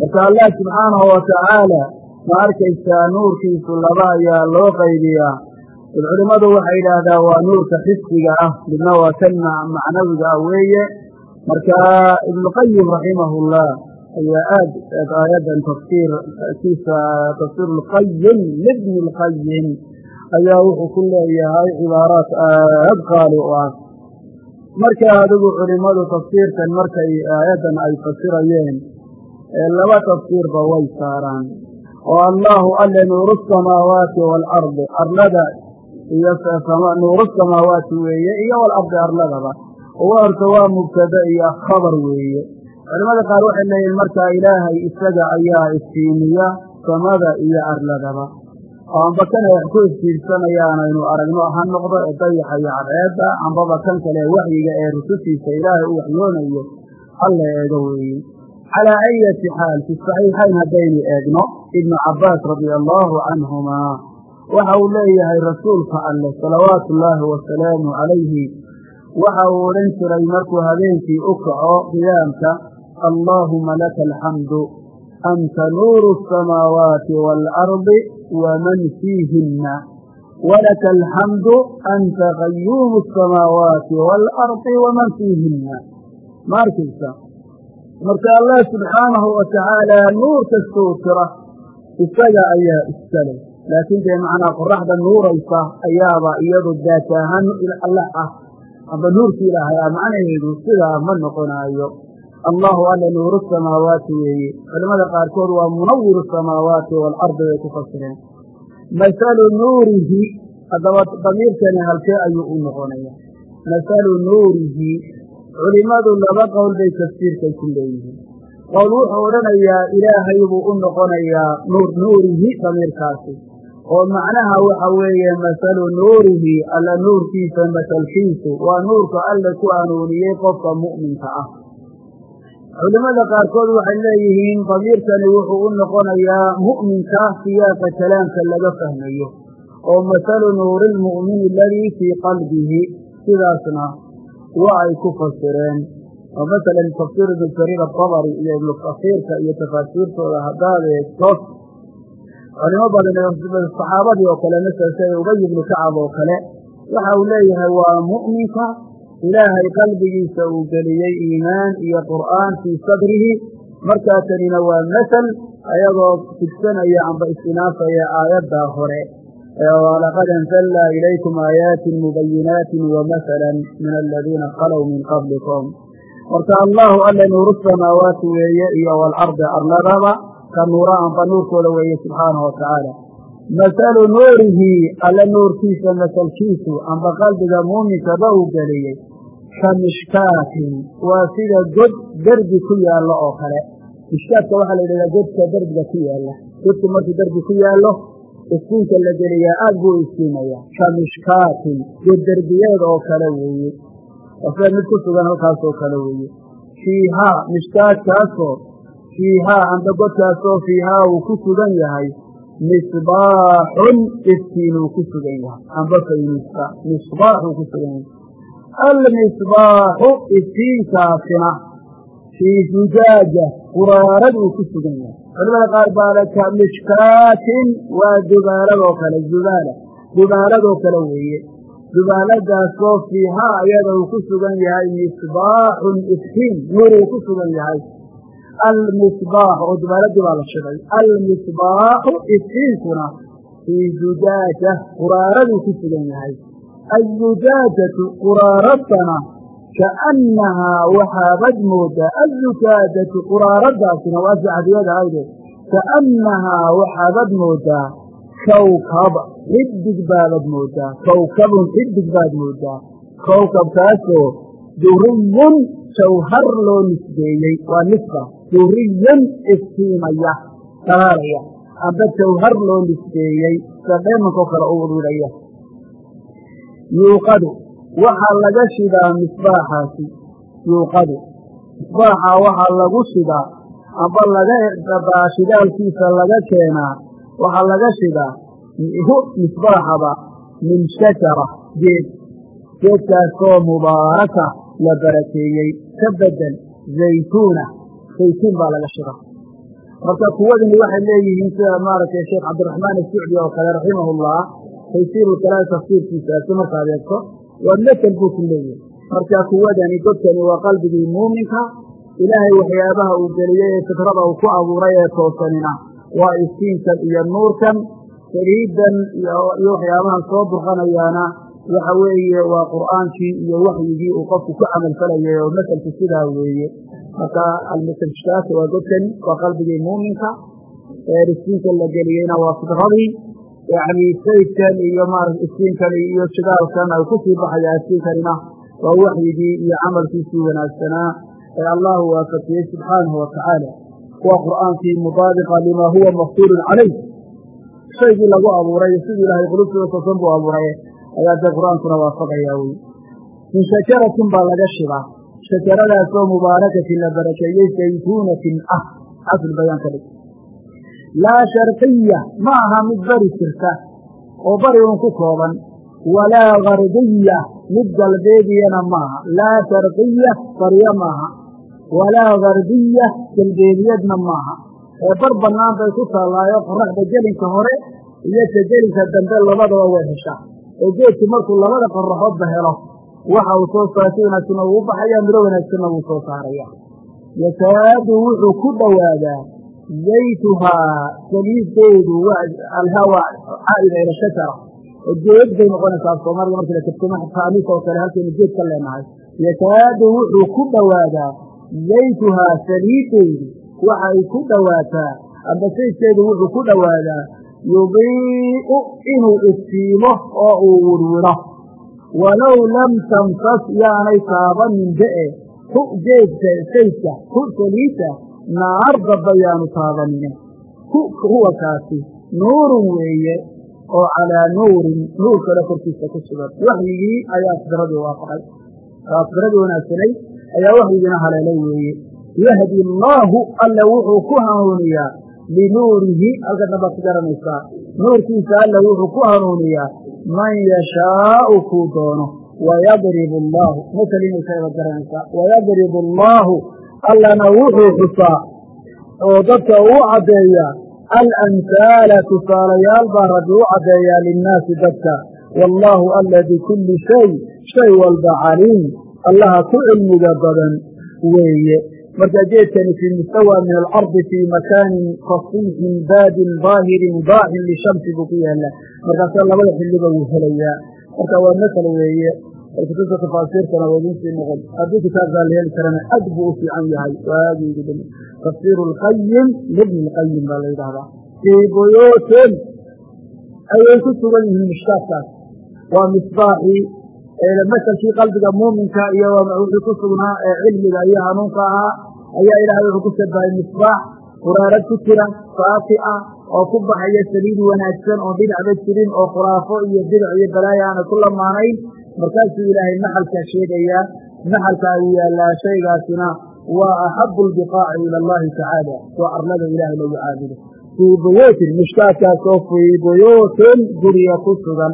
Marka allah subxaanahu watacaala ma arkaysaa nuurkiisu laba ayaa loo qaybiyaa. Id culimmadu waxay yidhaahdaa waa nuurka xisiga ah midna waa kan macnawiga ah weeye. Marka ibnuqayim raximahullah ayaa aad aayaddan tafsiirkiisa tafsiir lqayim libni lqayim ayaa wuxuu ku leeyahay cibaaraat aad qaali u ah. Marka adigu culimmadu tafsiirkan markay aayaddan ay fasirayeen laba tafsiirba way saaraan. Oo allaahu alle nuuru samaawaati waalardi arlada iyo nuuru samaawaati weeye iyo waalardi arladaba. Uga horta waa mubtada iyo khabar weeye. Culimmada qaar waxay leeyihiin markaa ilaahay isaga ayaa iftiimiya samada iyo arladaba oo amba kan wax ku iftiirsanayaan aynu aragno ha noqdo ee dayaxa iyo cadceedda ambaba kan kale waxyiga ee rusushiisa ilaahay u waxyoonayo alla eego weeye calaa ayati xaal fi saxiixayn haddaynu eegno ibnu cabbaas radia allaahu canhumaa waxa uu leeyahay rasuulka alleh salawaatu ullaahi wasalaamu calayhi. Waxa uu odhan jiray markuu habeenkii u kaco qiyaamka allaahuma laka alxamdu anta nuuru asamaawaati waalardi waman fiihinna walaka alxamdu anta qayuumu asamaawaati waalardi waman fiihinna ma arkaysa marka allah subxaanahu watacaala nuur kastou tira isaga ayaa iskale laakiin dee macnaa qoraxda nuuraysa ayaaba iyadu daat ahaan ah amba nuurki ilaahay ah macnaheedu sidaa ma noqonaayo allahu alla nuuru samaawaati weeye culimmada qaarkood waa munawiru samaawaati waalardi bay ku fasireen. Masalu nuurihi haddaba damiirkani halkee ayuu u noqonaya. Masalu nuurihi culimmadu laba qowl bay tafsiirkay ku leeyihiin. Qowl wuxuu odhanayaa ilaahay buu u noqonayaa nuur nuurihi damiirkaasi. Oo macnaha waxa weeye masalu nuurihi alla nuurkiisa masalkiisu waa nuurka alle ku hanuuniyey qofka mu'minka ah culimmada qaarkood waxay leeyihiin damiirkani wuxuu u noqonayaa mu'minka siyaaqa kalaamka laga fahmayo oo masalu nuuri lmu'mini aladii fii qalbihi sidaasna waa ay ku fasireen. Oo masalan tafsiir ibnu jariir adabari iyo ibnu kasiirka iyo tafaasiirtooda haddaad eegto culimo badan saxaabadii oo kale masala sida ubay ibnu kacab oo kale waxa uu leeyahay waa mu'minka ilaahay qalbigiisa uu geliyey iimaan iyo qur'aan fii sadrihi. Markaasanina waa masal ayagoo figsanaya amba istinaafaya aayaddaa hore. Walaqad anzalnaa ilaykum aayaatin mubayinaatin wamasala min aladiina khalow min qablikum. Marka allahu alla nuuru samaawaati weeye iyo walardi arladaba ka nuura anba nuurkooda weeye subxaanahu watacaala masalu nuurihi alla nuurkiisa masalkiisu amba qalbiga muuminkaba uu geliyey ka mishkaatin waa sida god derbi ku yaallo oo kale. Mishkaadka waxaa la yidhahdaa godka derbiga ku yaalla. Godku markuu derbi ku yaallo iftiinka la geliyaa aad buu iftiimaya ka mishkaatin god derbiyeed oo kale weeye. Waa sida mid ku sugan halkaasoo kale weeye. Fiihaa mishkaadkaasoo fiihaa amba godkaasoo fiihaa uu ku sugan yahay. Misbaaxun iftiin uu ku sugan yahay. Amba faynuuska. Misbaaxuu ku sugan yahay almisbaaxu iftiinkaasina fii zujaaja quraarad uu ku sugan yahay culimada qaar baa le ka mishkaatin waa dubaaladoo kale zubaala dubaaladoo kale weeye dubaaladaasoo fiihaa iyada uu ku sugan yahay misbaaxun iftiin nuur uu ku sugan yahay almisbaax oo dubaaladii baa la shiday almisbaaxu iftiinkuna fii zujaaja quraaraduu ku sugan yahay azujaajatu quraaradana kaannahaa waxaabad moodaa azujaajatu quraaradaasina waa sacdiyada ayde kaannahaa waxaabad moodaa kawkab xidig baabad moodaa kawkabun xidig baad moodaa kawkabkaasoo duriyun jawhar loo nisbeeyey waa nisba duriyan iftiimaya dhalaalaya amba jawhar loo nisbeeyey sida dheemankoo kale u udhidhaya yuuqadu. Waxaa laga shidaa misbaaxaasi yuuqadu. Misbaaxa waxaa lagu shidaa amba laga shidaalkiisa laga keenaa waxaa laga shidaa hu misbaaxaba min shajara geed. Geedkaasoo mubaaraka la barakeeyey ka bedel zaytuuna zaytuun baa laga shidaa. Marka kuwadini waxay leeyihiin sida maaragtay sheekh cabdiraxmaan asucdi oo kale raximahullah taysiiru kalaam tafsiirkiisaasi markaad eegto waa masel buu ku leeyahay. Marka kuwadani godkani waa qalbigii muuminka ilaahay waxyaabaha uu geliyey ee fitrada uu ku abuuray ee toosanina. Waa iftiinkan iyo nuurkan saliidan iyo waxyaabahan soo burqanayaana waxa weeye waa qur'aankii iyo waxyigii uu qofku ku camal falayay oo maselku sidaa weeye. Marka almaselshkaaka waa godkani waa qalbigii muuminka ee iftiinkan la geliyeyna waa fitradii yacni saydkan iyo maarata iftiinkan iyo shidaalkan ay ku baxaya iftiinkanina waa waxyigii iyo camalkiisii wanaagsanaa ee allahu waafajiyey subxaanahu watacaala waa qur'aankii mutaabiqa lima huwa maftuulun calayh. Shaygii lagu abuuray sidii ilaahay qulubtooda toosan buu abuuray ayaa dee qur'aankuna waafaqayaa wey. Min shajaratin baa laga shibaa shajaradaasoo mubaarakatin la barakeeyey saytuunatin ah. Xasil bayaan ka dhig laa sharqiya ma aha mid bari jirta oo bari un ku kooban. Walaa garbiya mid galbeediyana maaha laa sharqiya baryo maaha walaa garbiya galbeediyadna maaha ee bar bannaan bay ku taallaayo qoraxda gelinka hore iyo ka gelinka dambe labadaba way heshaa. Oo geedkii markuu labada qoraxoodba helo waxa uu soo saara si wanaagsanna uu u baxaya midho wanaagsanna wuu soo saaraya yakaadu wuxuu ku dhowaadaa zaytuhaa saliiddeedu alhawa caa'ida ila shajara oo geed bay noqonaysaa soomaaliga markii la kabtamo taaniis oo kale halkaynu geed ka leenahay yakaadu wuxuu ku dhowaadaa zaytuhaa saliiddeedu waxa ay ku dhowaataa amba saydkeedu wuxuu ku dhowaadaa yudii'u inuu iftiimo oo uu wirwiro walow lam tamsas yaanay taabanin be-e hu geedka saydka hu saliidda naar dabba yaanu taabanine huwa kaasi nuurun weeye oo calaa nuurin nuur kale korkiisa ku sugan. Waxyigii ayaa firadii waafaqay. Kaa firadii wanaagsanayd ayaa waxyigiina haleelay weeye. Yahdi allaahu alla wuxuu ku hanuuniyaa linuurihi halka dambaad ku garanaysaa. Nuurkiisa alla wuxuu ku hanuuniyaa man yashaau kuu doono. Wayadribu allaahu masalinaysa baad garanaysaa. Wayadribu allaahu allana wuxuu xusaa oo dadka uu caddeeyaa alamhaala tusaalayaal baa rabbi u caddeeyaa linnaasi dadka. Wallaahu alla bikulli shay shay walba caliim. Allaha ku cilmiga badan weeye. Marka geedkani fii mustawa min alardi fii makaanin fasiixin baadin daahirin daacin lishamsi buu ku yaallaa. Markaasa labada xilliba wuu helayaa. Marka waa masal weeye kutubta tafaasiirkana waa idinsii noqon. Haddii kitaabkaa la heli karana aad buu u fiican yahay. Waageygu dam tafsiiru lqayim libni lqayim baa la yidhahdaa fii buyuutin ayay ku sugan yihiin mishkaadkaas waa misbaaxii masalkii qalbiga muuminka iyo wuxuu ku sugnaa ee cilmiga iyo hanuunka ahaa. Ayaa ilaahay wuxuu ku shabahay misbaax quraarad ku jira saafi ah oo ku baxaya saliid wanaagsan oo dhinacba jirin oo khuraafo iyo bidac iyo balaaya aana ku lamaanayn markaasuu ilaahay maxalkaa sheegayaa maxalkaa uu yaallaa shaygaasina waa axabu lbiqaaci ila allahi tacaala waa arlada ilaahay lagu caabudo. Fii buyuutin mushkaadkaasoo fii buyuutin gurya ku sugan.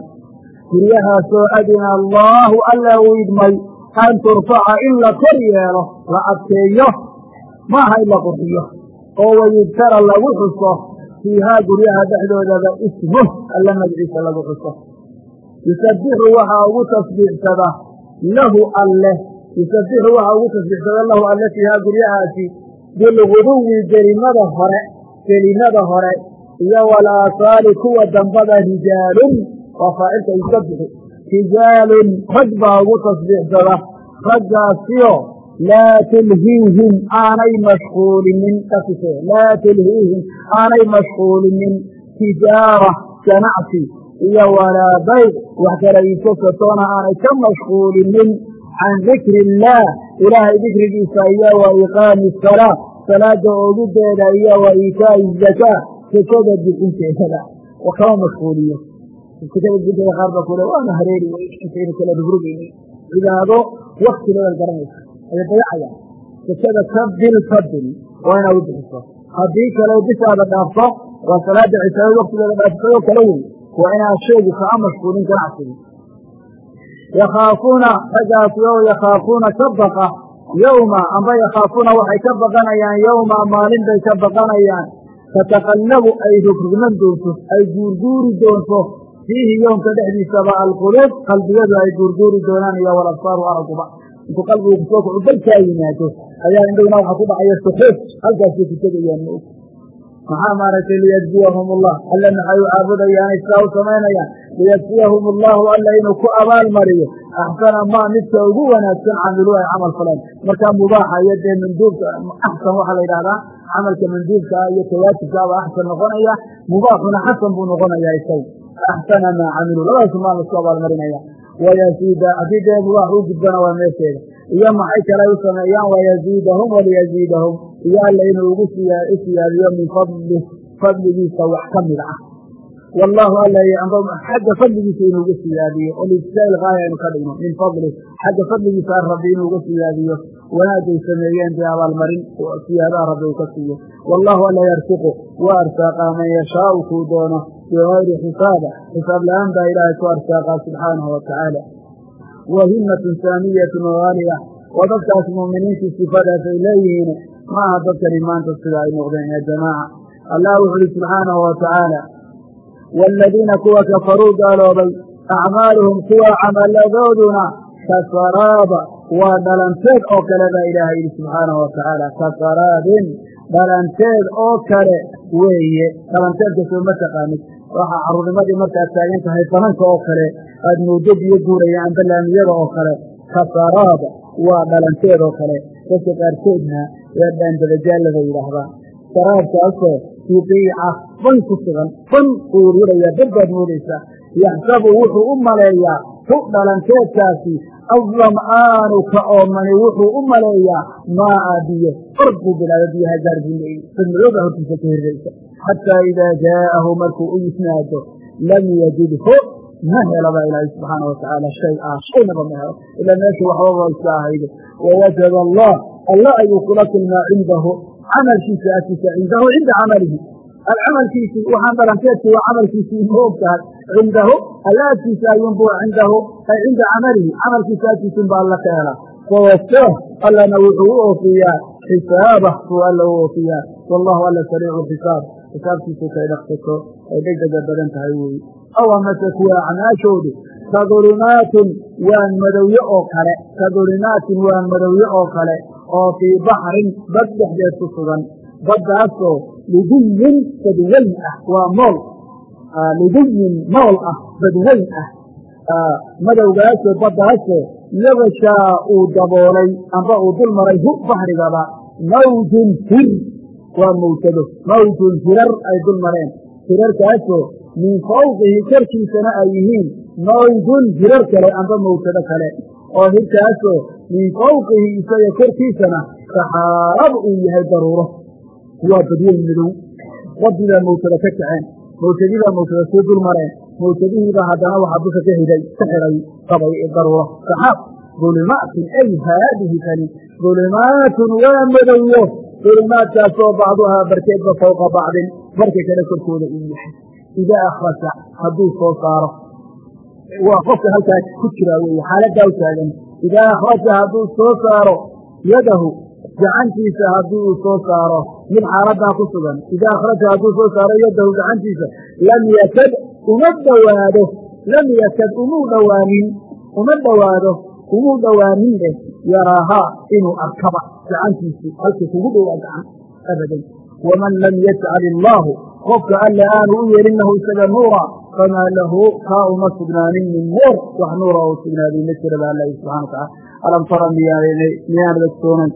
Guryahaasoo adina allaahu alla uu idmay an turfaca in la kor yeelo la adkeeyo maaha in la qurxiyo. Oo wayudkara lagu xuso fiihaa guryaha dhexdoodaba ismuh alla magciisa lagu xuso yusabbixu waxaa ugu tasbiixsada lahu alle yusabbixu waxaa ugu tasbiixsada lahu alle fiihaa guryahaasi bilguduwi gelimada hore gelimada hore iyo walaasaali kuwa dambada rijaalun waa faacilka yusabbixu rijaalun rag baa ugu tasbiixsada raggaasiyo laa tulhiihim aanay mashquulinin laa tulhiihim aanay mashquulinin tijaara ganacsi iyo walaa bayc wax kala iibsasatoona aanay ka mashquulinin. Can dikri illaah ilaahay dikrigiisa iyo wa iqaami asalaa salaada oogideeda iyo wa iitaa'i zakaa sekada bixinteedada kama mashquuliyo? Sekada bixinteeda qaar baa kule waana hareeri intayna kala rugrugayni cibaado waktigeeda garanaysa ayay dayacayaan sekada ka bil waa inaad u bixiso haddii kale bishaada dhaafto waa salaada cishaado waktigeeda dhaafsadoo kale wey waa inaad shaygu kaa mashquulin ganacsiga. Yakhaafuuna raggaasi oo yakhaafuuna ka baqa yowma amba yakhaafuuna waxay ka baqanayaan yowma maalin bay ka baqanayaan. Tataqallabu ay rogrogman doonto ay guurguuri doonto. Fiihi yoomka dhexdiisaba alquluub qalbiyadu ay guurguuri doonaan iyo walabsaaru araguba intuu qalbigu ku soo kacu dalkaa yimaado ayaa indhowna waxa ku dhacaya suxuuf halkaasay ku tegayaan ma og maxaa maaragtay liyajziyahum allah alle maxay u caabudayaanay sidaa u samaynayaan liyajziyahum allahu alla inuu ku abaalmariyo. Axsana maa midka ugu wanaagsan camiluu ay camal faleen markaa mubaaxa iyo dee manduubka axsan waxaa la yidhahdaa camalka manduubkaa iyo kawaajibkaaba axsan noqonaya mubaaxuna xasan buu noqonayaa isagu. Axsana maa camiluu labadaasu maa lasku abaalmarinaya. Wayaziida haddii dee mubaax u gudbana waa meesheeda. Iyo maxay kale u sameeyaan? Wayaziidahum waliyaziidahum iyo alla inuu ugu u siyaadiyo min fadlih fadligiisa wax ka mid ah. Wallahu alla xagga fadligiisa inuu uga liibtidaa ilgaaya aynu ka dhigno min fadlih xagga fadligiisa rabbi inuu uga siyaadiyo. Wanaagay sameeyeen dee abaalmarin siyaadaha rabbi uu ka siiyo. Wallahu alla yarsuqu waa arsaaqaa man yashaau kuu doono bigayri xisaaba xisaab la'aan baa ilaahay ku arsaaqaa subxaanahu wa tacaala wa himmatun saamiyatun waaliya oo dadkaas mu'miniintii sifadaas ay leeyihiin ma aha dadkani maanta sida ay noqdeen ya jamaaca allah wuxu uhi subxaanahu wa tacaala waaladiina kuwa kafaruu gaaloobay acmaaluhum kuwa camaladooduna kasaraaba. Waa dhalanteed oo kale baa ilaahay yidhi subxaanahu wa tacaala kasaraabin. Dhalanteed oo kale weeye. Dhalanteedka ma taqaanid. Waxaa carruurnimadii markaad taagan tahay bananka oo kale aad moodo biyo guuraya amba laamiyada oo kale kasaraaba. Waa dhalanteed oo kale. Dadka qaarkoodna waa dhaandabajaalada yidhaahdaan saraabkaasoo yuqiica fan ku sugan fan uururaya dadbaad moodaysaa. Yaxsabu wuxuu u maleeyaa hu dhalanteedkaasi adlam'aanu ka oomani wuxuu u maleeyaa maa'a biyo or buu bilaaba biyaha gaar buu hortiisa ka hirraysa xataa idaa jaa'ahu markuu u yimaado lam yajidhu ma helaba ilaahay subxaana watacaala shay ah shaynaba ma helo. Ila meeshu waxbaba iska ahayde wawajada allah alla ayuu kula kulmaa cindahu camalkiisa agtiisa cindahu cinda camalihi alcamalkiisii waxaan dhalanteedkii waa camalkiisii ma og tahay cindahu alla agtiisa ayuunbuu cindahu ay cinda camalihi camalkiisa agtiisunba alla ka helaa fawafah allana wuxuu u oofiyaa xisaabah buu alla u oofiyaa wallahu alla sariicu xisaab xisaabtiisu kay dhaqsato ay degdega badan tahay weeye aw amase kuwa acmaashoodu ka dulumaatin waa madowye oo kale ka dulumaatin waa madowye oo kale oo fii baxrin bad dhexdeed ku sugan. Baddaasoo lidiyin badweyn ah waa mool. Lidiyin mool ah badweyn ah. Madowgaasoo baddaasoo yabashaa uu daboolay amba uu dul maray hu baxrigaba mawjun hir waa mawjado. Mawjun hirar ay dul mareen. Hirarkaasoo min fawqihi korkiisana ay yihiin mawjun hirar kale amba mawjado kale. Oo hirkaasoo min fawqihi isaga korkiisana saxaab uu yahay daruuro waa badweyn madow rabbigaa mawjado ka kaceen mawjadiibaa mawjado sii dul mareen mawjadihiibaa haddana waxaa dusha ka hiday ka xidhay qabay daruuro saxaab dulumaatin ay haadihi tani dulumaatun waa madowo dulumaadkaasoo bacduhaa barkeedba fawqa bacdin barka kale korkooda uu yahay idaa akhraja hadduu soo saaro waa qofka halkaa ku jiraa weeye xaaladdaa u taagan idaa akhraja hadduu soo saaro yadahu gacantiisa haddii soo saaro mid xaaladdaa ku sugan. Idaa akhraja hadduu soo saaro yadahu gacantiisa lam yakad uma dhowaado lam yakad umuu dhowaanin uma dhowaado umuu dhowaanin dheh yaraahaa inuu arkaba gacantiisii halkii kugu dhowaa gacan abadan waman lam yajcal illaahu qofka alla aanu u yeelin lahu isaga nuura famaa lahu kaa uma sugnaanin min nuur wax nuura oo sugnaaday ma jira ba alla subxana wa taala alam tara miyaanad ogsoonan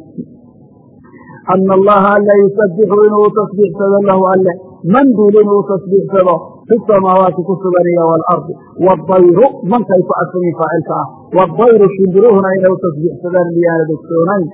ana allaha alla yusabixu inuu tasbiixsado lahu alle man duul inuu tasbiixsado fi samaawaati ku sugan iyo waalardi waadayru mankay ku cadsayiin faacilka ah waadayru shimbiruhuna inay u tasbiixsadaan miyaanad ogsoonayn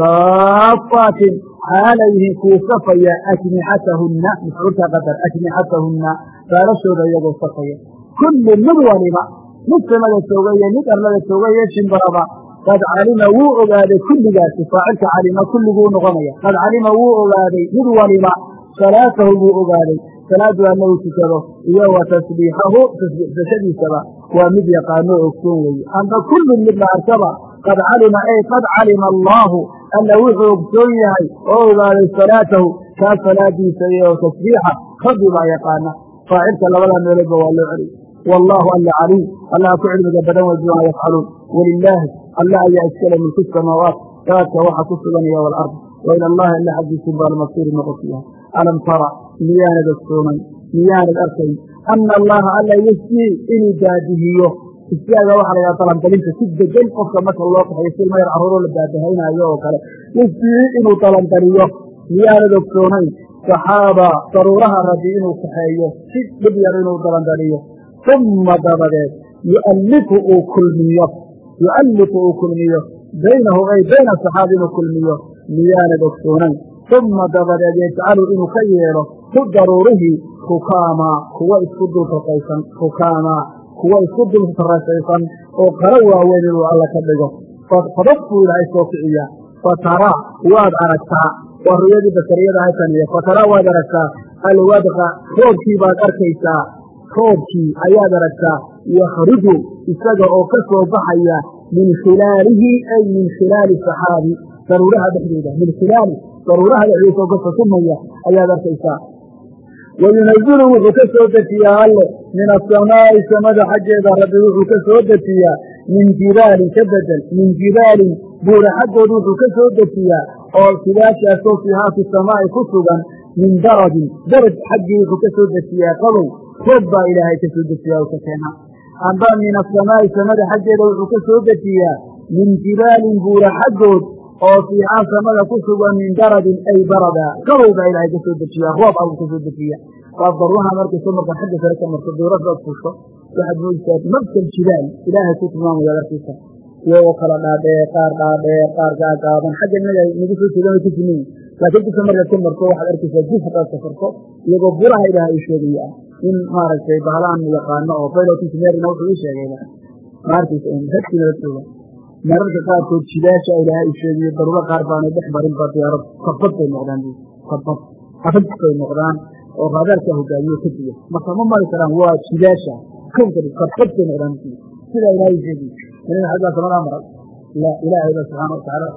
kaafaatin xaalayhin kuu safaya ajnixatahunna mafcuulka qadar ajnixatahunna baalashooda iyagoo safaya. Kullu mid waliba mid samada jooga mid arlada jooga iyo shimbaraba qad calima wuu ogaaday kulligaasi faacilka calima kulliguu noqonaya. Qad calima wuu ogaaday mid waliba salaatahu buu ogaaday. Salaadu alla uu tukado iyo wa tasbiixahu tasbiixsashadiisaba waa mid yaqaano ogsoon weeye. Amba kullun mid la arkaba qad calima ay qad calima allaahu alla wuxuu ogsoon yahay oo ogaaday salaatahu kaa salaadiisa iyo tasbiixa rabbi baa yaqaana faacilka labada meeloodba waa loo celiy wallaahu alla caliim allaha ku cilmiga badan way bimaa yafcaluun walilaahi alla ayaa iskale milku samaawaat saadka waxa ku suganaya waalardi wa ila allahi alla xaggiisu baa almasiiru noqotiyaha alam tara miyaanad ogsoonan miyaanad arkayn ana allaha alla yusii inuu daadihiyo istaaga waxa la yhaha dalandalinta si degan qofka marka loo kaxayo si ilma yar carruuroo la daadahaynaayo oo kale. Yusii inuu dalandaliyo miyaanad ogsoonayn saxaaba daruuraha rabbi inuu kaxeeyo si dhib yar inuu dalandaliyo uma dabadeed yuallifu uu kulmiyo yuallifu uu kulmiyo baynahu ay bayna saxaabi inuu kulmiyo miyaanad ogsoonayn uma dabadeed yajcalu inuu ka yeelo ku daruurihii rukaamaa kuwa isku dul raqaysan rukaamaa kuwa isku dul rasaysan oo qaro waaweyn inuu alla ka dhigo. Fadaf buu ilaahay soo kiciyaa fataraa waad aragtaa. Waa ruyadii basariyada haytaniyo fataraa waad aragtaa. Alwadqa roobkii baad arkaysaa. Roobkii ayaad aragtaa. Yakhruju isaga oo ka soo baxaya min khilaalihi ay min khilaali saxaabi. Daruuraha dhexdeeda min khilaali. Daruuraha dhexdiisa oo ka ayaad arkaysaa. Wayunazilu wuxuu ka soo dejiyaa alle min asamaa'i samada xaggeeda rabbi wuxuu ka soo dejiyaa min jibaalin ka bedel min jibaalin buura xaggood wuxuu ka soo dejiyaa oo sidaashaasoo fiihaa fi samaa'i ku sugan min darajin daraj xaggii wuxuu ka soo dejiyaa qabow roob baa ilaahay ka soo dejiyaa ka keena. Amba min asamaa'i samada xaggeeda wuxuu ka soo dejiyaa min jibaalin buura xaggood oo fiican samada ku sugan min daradin ay barada qabow baa ilaahay ka soo dejiyaa roob abuu ka soo dejiya waa daruuraha markayso marka xagga sare ka marto duuradaad fusho waxaad moodaysaa nafsal jibaal ilaahay ku tilmaamaya darkiisa iyagoo kala dhaadheer qaar dhaadheer qaar gaagaaban xagga inaga nagu soo jeedana ku simeyi laakiin disa markaad ka marto waxaad arkaysaa jif hadaad safarto iyagoo buraha ilaahay uu sheegaya ah in maaragtay bahlaan yaqaano oo baylotismerina wuxuu ii sheegayba maarkaysa ragkiina la jooga mararka qaarkood jidaasha ilaahay uu sheegayo daruuro qaar baanay dhex marin ba diyaarad kabad bay noqdaan kabad adag bay noqdaan oo raadaarka hogaamiyo ka diya marka ma mari karaan waa jidaasha kownka kabad bay noqdaan sida ilaahay uu sheegayo aniga xaggaa samadaa maray la ilaahay ba subxaana watacaala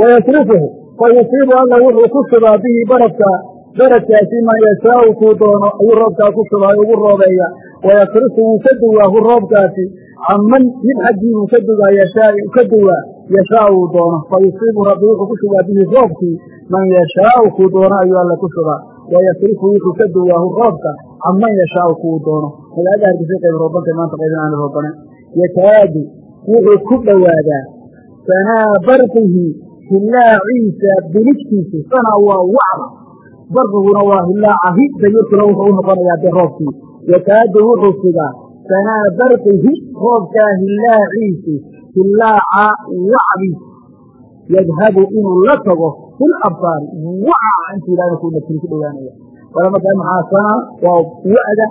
wayasrifuhu fayusiibu alla wuxuu ku shubaa bihi barafka. Baradkaasi man yashaau kuu doono. Ayuu roobkaa ku shubaa ugu roobeeya wayasrifu wuu ka duwaa hu roobkaasi. Caman mid xaggii buu ka dugaa yashaa ka duwaa yashaau uu doono fa yusiibu rabbi wuxuu ku shubaa bihi roobkii. Man yashaau kuu doono ayuu alle ku shubaa. Wayasrifu wuxuu ka duwaahu roobka. Can man yashaau kuuu doono. Magaalada hargeysa qayb roobantay maanta qaybin aana roobanen yakaadu wuxuu ku dhowaadaa sanaa barqihi hilaaciisa biligtiisu sanaa waa wacda barqiguna waa hilaacahi dayurkuna wuxuu u noqonayaa de roobkii. Yakaadu wuxuu sigaa sanaa barqihi roobkaa hilaaciisi hilaaca wacdiis yadhabu inuu la tago fil absaari waca intu yidhahda ku nafsin ku dhowaanaya wala markaa maxaa sanaa waa wa'da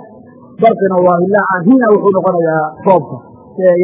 barqina waa hilaaca hina wuxuu noqonayaa roobka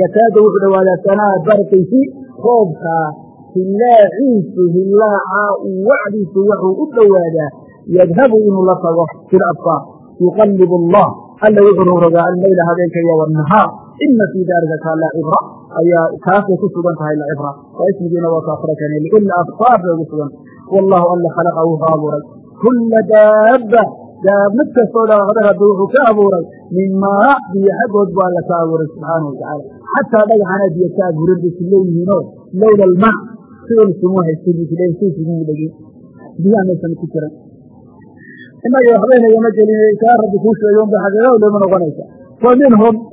yakaadu wuxuu dhowaadaa sanaa barqihi roobkaa hilaaciisu hilaaca wacdiisu wuxuu u dhowaadaa yadhabu inuu la tago fil absaar yuqalib allah alla wuxuu rogrogaa alleyla habeenka iyo wanahaar ina fii daalika kaa la cibra ayaa taasay ku sugan tahay la cibra waa ismigiina waa kaafra kane liula absaar bay ugu sugan. Wallahu alla khalaqa wuxuu abuuray. Kula daaba daab mid kastoo dhaqaqda rabbi wuxuu ka abuuray min maa biyo xaggood buu alla abuuray subxaana watacaala xataa dhagaxana biyo ka abuurin bay ku leeyihiinoo lowla almac sidan isuma haysin isugu dhegin biyaha maysan ku jiran inaga waxbaynagama gelin kaa rabbi kuu sheegay unba xaqiiqadulama noqonaysa. Wa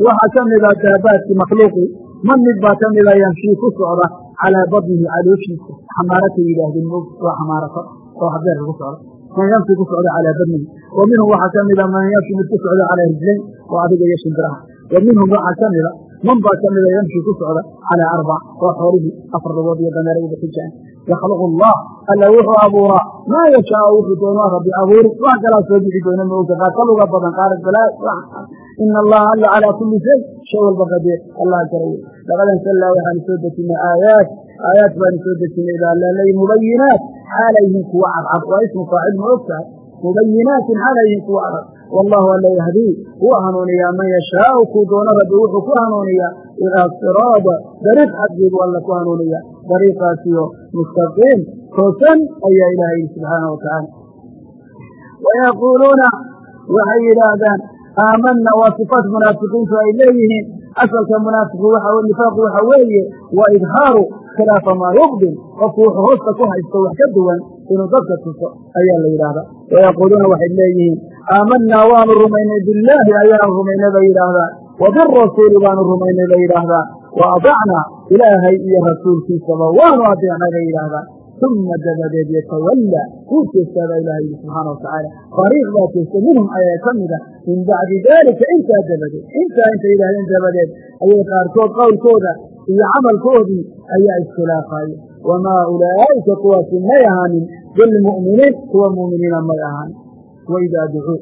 waxaa ka mida daabaadki makhluuqi man mid baa ka mida yamshii ku socda calaa badnihi calooshiisa. Xamaarata yidhaahdeen mog waa xamaarata oo habeerka ku socda man ku socda calaa badnihi. Wa minhum waxaa ka mida man yamshi mid ku socda calaa rijlayn oo adiga iyo shimbiraha. Wa minhum waxaa ka mida man baa ka mida yamshi ku socda calaa arbac waa xoolihii afar dhagood iyo dameera iyo xijaan yakhluqu allah alla wuxuu abuuraa. Maa yashaau wuxuu doonaa rabbi abuuri. Wax kalaa soo bixi doona maogta qaar ka luga badan qaar ina allaha alla calaa kuli shay shay walba qadiir allah jarawe laqad ansalnaa waxaanu soo dejinay aayaat aayaat baanu soo dejinay ilaalaalay mubayinaat xaalayhin kuwa cadcad waa ismu faacil ma og tahay mubayinaatin xaalayhin kuwa cadcad wallahu alla yahdii wuu hanuuniyaa man yashaau kuu doono rabbi wuxuu ku hanuuniyaa ilaa siraada dariiq xaggeedu alla ku hanuuniyaa dariiqaasiyo mustaqiim toosan ayaa ilaha yidhi subxaana watacaala wayaquuluuna waxay yidhaahdaan aamanna waa sifaat munaafiqiintu ay leeyihiin. Asalka munaafiqu nifaaqu waxa weeye wa idhaaru khilaafa maa yubdin qofku wuxuu hoosta ku haysto wax ka duwan inuu dadka tuso ayaa la yidhaahdaa. Wayaquuluuna waxay leeyihiin aamanaa waanu rumaynay billaahi ayaanu rumaynay bay yidhaahdaa wa birasuuli baanu rumaynay bay yidhaahdaa. Wa adacnaa ilaahay iyo rasuulkiisaba waanu adeecnay bay yidhaahdaa uma dabadeed yatawalla wuu jeestaabaa ilaha yidhi subxaana watacaala fariiq baa jeesta minhum ayaa ka mid a min bacdi daalika intaa dabadeed intaa intay yidhahdeen dabadeed ayay qaarkood qowlkooda iyo camalkoodii ayaa iskhilaafaya wamaa ulaa'ika kuwaasi may ahaanin bilmu'miniin kuwa mu'miniina may ahaanin waidaa ducuu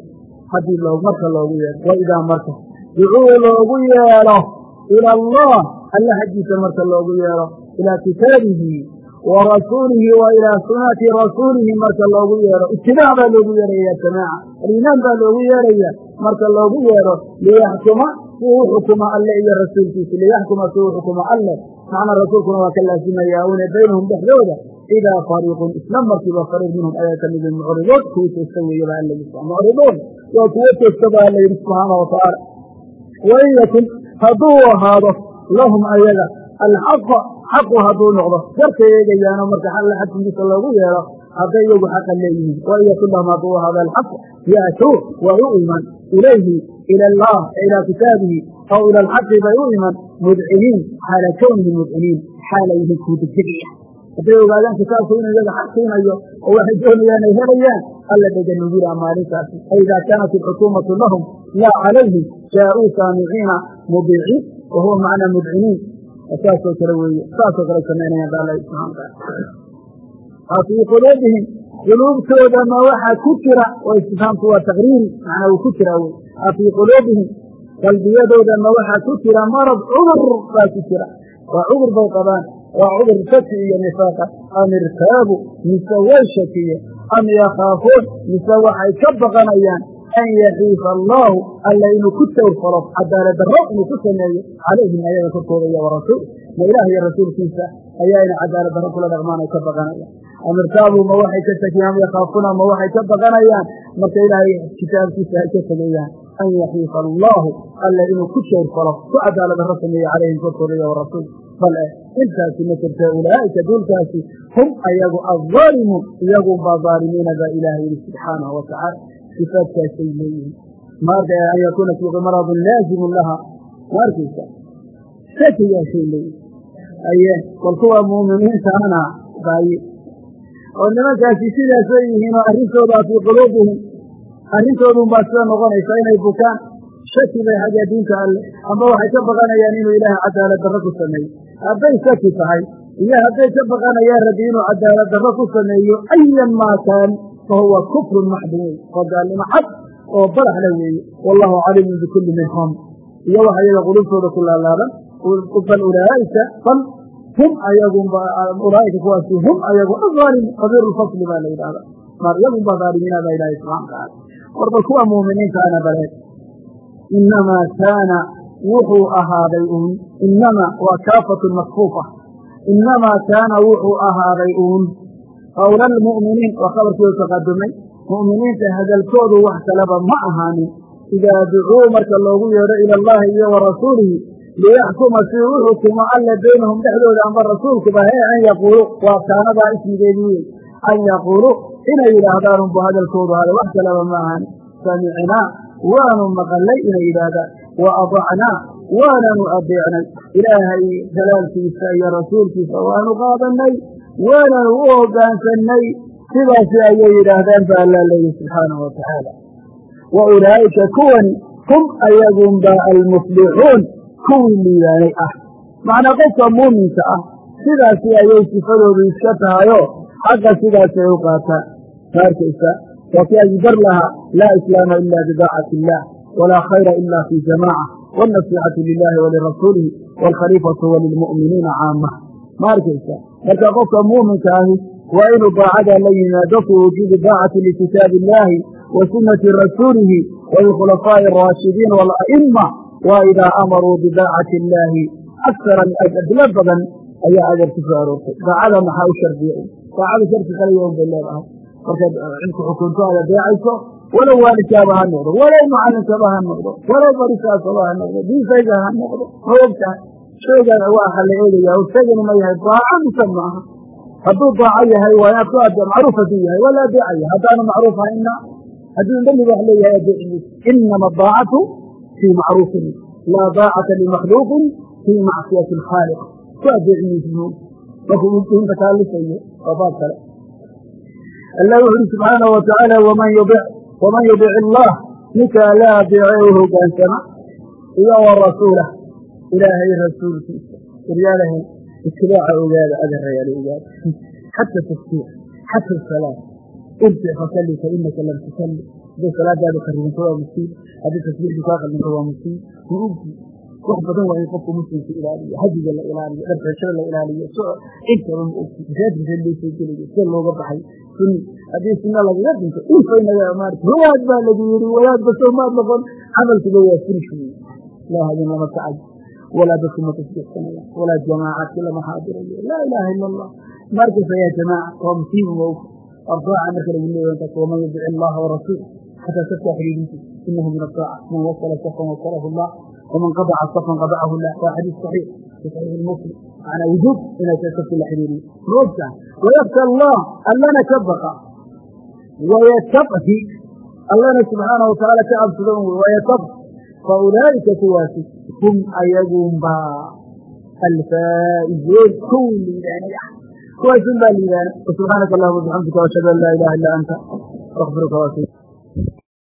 haddii marka loogu yeelo waidaa marka ducuu loogu yeelo ila allah alla xaggiisa marka loogu yeelo ilaa kitaabihi wa rasuulihi wa ilaa sunati rasuulihi marka loogu yeero itibaac baa loogu yeeraya jamaaca aliimaan baa loogu yeeraya marka loogu yeero liyaxkuma si uu xukuma alle iyo rasuulkiisa liyaxkuma si uu xukuma alle macna rasuulkuna waa ka laasimaya une baynahum dhexdooda idaa fariiqun isla markiiba fariiq minhum ayaa ka midin mucridoon kuwa toosta weeyaba alla yii mucridoon waa kuwo toosta ba alla yidhi subxaana watacaala wain yakun hadduu ahaado lahum ayaga alxaqa xaqu hadduu noqdo garka eegayaano marka alla xagkiisa loogu yeelo hadday iyagu xaqa leeyihiin. Wain yakun lahum hadduu ahaado alxaq ya'tuu way u iman ilayhi ila allah ilaa kitaabihi aw ila alxaqi bay u iman mudciniin xaala kownihi mudciniin kuu degdegaya hadday ogaadaan kitaabku inuu iyaga xaq siinayo oo waxay doonayaan ay helayaan alla dheganugila maalintaasi. Aidaa kaanat alxukuumatu lahum laa calayhim jaauu saamiciina mudiiciin wa macnaa mudciniin saasoo kale weeye saasoo kale samaynayaan ba alla subxana wataala a fii quluubihim quluubtooda ma waxaa ku jira oo istifhaamku waa taqriiri macnaa uu ku jiraa wey a fii quluubihim qalbiyadooda ma waxaa ku jira marad cudur baa ku jira waa cudur bay qabaan waa cudur iyo nifaaqa mise way shakiye am yakhaafuun mise waxay ka baqanayaan an yaxiifa allaahu alla inuu ku tawrfalo cadaalad darro inuu ku sameeyo calayhim ayaga korkooda iyo warasuul ma ilaah iyo rasuulkiisa ayaa ina cadaalad darro kula dhaqmaan ay ka baqanayaan am irtaabu ma waxay ka shakiyaan am yakhaafuuna ma waxay ka baqanayaan marka ilaahay kitaabkiisa ay ka tegeeyaan an yaxiifa allaahu alla inuu ku jeerfalo ku cadaaladaro sameeye calayhim korkooda iyo warasuul bal eh intaasi ma jirtee ulaa'ika duulkaasi hum ayagu addaalimuun iyagunbaa daalimiina baa ilaahay yihi subxaanahu wa sifaadkaasay leeyihiin maarka an yakuuna fii maradun laazimun laha ma arkaysa shakigaasay leeyihiin aye bal kuwa muuminiintaana baaye oo nimankaasi sidaasay yihiin oo arrintoodaa fii quluubihim arrintoodun baa sida noqonaysa inay bukaan shaki bay xagga diinta alle amba waxay ka baqanayaan inuu ilaahay cadaalad darro ku sameeyo hadday shaki tahay iyo hadday ka baqanayaan rabbi inuu cadaalad darro ku sameeyo ayan maa kaan fa huwa kufrun wey oo gaalnimo cad oo baraxla weeye wallahu caliimun bikulli minhum iyo waxa iyaga qulubtooda ku laalaaban bal ulaa'ika bal hum ayagunba ulaaika kuwaasi hum ayagu azaalimu kabiiru lfasli baa la yidhahda mar iyagunba dhaalimiina baa ilahay subxana watacaala war bal kuwa muuminiintaana baleed inamaa kaana wuxuu ahaaday uun inamaa waa kaafatun makfuufa inamaa kaana wuxuu ahaaday uun qowla almu'miniin waa khabarkii taqadumay mu'miniinta hadalkoodu wax kaleba ma ahaanin idaa ducuu marka loogu yeedho ila allahi iyo wa rasuulihi liyaxkuma si u xukumo alle baynahum dhexdooda amba rasuulkuba hee an yaquulu waa kaanadaa ismigeedii wey an yaquulu inay yidhaahdaan unbu hadalkoodu hada wax kaleba ma ahaanin samicnaa waanu maqalay inay yidhaahdaan wa adacnaa waananu adeecnay ilaahay dalaalkiisa iyo rasuulkiisa waanu qaadanay waananu u hogaansannay sidaasi ayay yidhaahdaan ba alla leeyihi subxaanahu wa wa ulaa'ika kuwani hum ayagunba almuflixuun kuwii liibaanay ah. Macnaa qofka muuminka ah sidaasi ayay sifadoodu iska tahayoo xagga sidaasay u qaataan. Ma arkaysa waakii aydar lahaa laa islaama ila bidaacati illah walaa khayra ila fi jamaaca wاnasixati lilahi walirasuulihi wاlkhaliifatu walilmu'miniina caama ma arkaysa marka qofka muuminka ahi waa inuu daacada la yimaado fi wujuubi daacati likitaabi illahi wa sunati rasuulihi walkhulafaaءi araashidiin wاla'ima wa idaa amaruu bidaacati illaahi akara adilo badan ayaa adeer ku aroortay. Daacada maxaa u shardiya daacada sharki kala yoon leedahay markaad cidku xukunto aad adeecayso walow waalidkaaba ha noqdo walow macalinkaba ha noqdo walow barisaasaba ha noqdo diifayga ha noqdo ma shaygan waxa la eegaya isagani ma yahay daaco mise maaha. Hadduu daaco yahay waa inaad ku ade macruuf hadduu yahay. Waa la adeecaya haddaanu macruuf hayna hadduu dami wax leeyahay adeeci inama daacatu fii macruufin. Laa daacata limakhluuqin fii macsiyati alkhaaliq ku adeeci maysid markuu inta kaa lisayo waa baab kale. Allah wuxu uhi subxaanahu watacaala waman yubic allah ninka alla adeece u hogaansama iyo wa rasuulah ilaahay rasuulkiisa iryaalahay itibaaca ogaada adeerayaal ogaada xata tasbiix xata salaat irjic fasalli fa inaka lam tusalli hadday salaadaadu kharibinto waa musiib haddii tasbiixdu kaa qalbinto waa musiib muugti wax badan waa in qofku muslimka ilaaliyo hajiga la ilaaliyo dharxeshada la ilaaliyo intaba maogti masaajidka leesoo gelayo sida looga baxay sunni haddii sunna lagaga dhinto infaynaga maarta wayaad baa lagu yiri wayaad basoo maad noqon camalkiba waa finish wey ilaahadin lama kacay walaa dadku ma tasbiixsanaya walaa jamaacadki lama xaadirayo laa ilaaha ila allah markasa yaa jamaaca waa musiiba waa ardaaca marka lagu leeya intaas waman yudic allaha warasuul xataa safkaa xidhiidinti inahu min adaaca man wasala safan wasalahu allah waman qadaca safan qadacahu lah waa xadiis saxiix fi saxiix muslim macnaa wujuub inay tahay safki la xidhiiriyo ma ogtaha wayakta allah allana ka baqa wayataqhi allana subxaanahu watacaala ka cabsado wayataq fa ulaa'ika kuwaasi hum ayagunbaa alfaa'izuun kuwii liibaanay ah kuwaasun baa liibaana subxaanaka allahuma bixamdika washhadu an laa ilaha illa anta astaqfiruka waatuub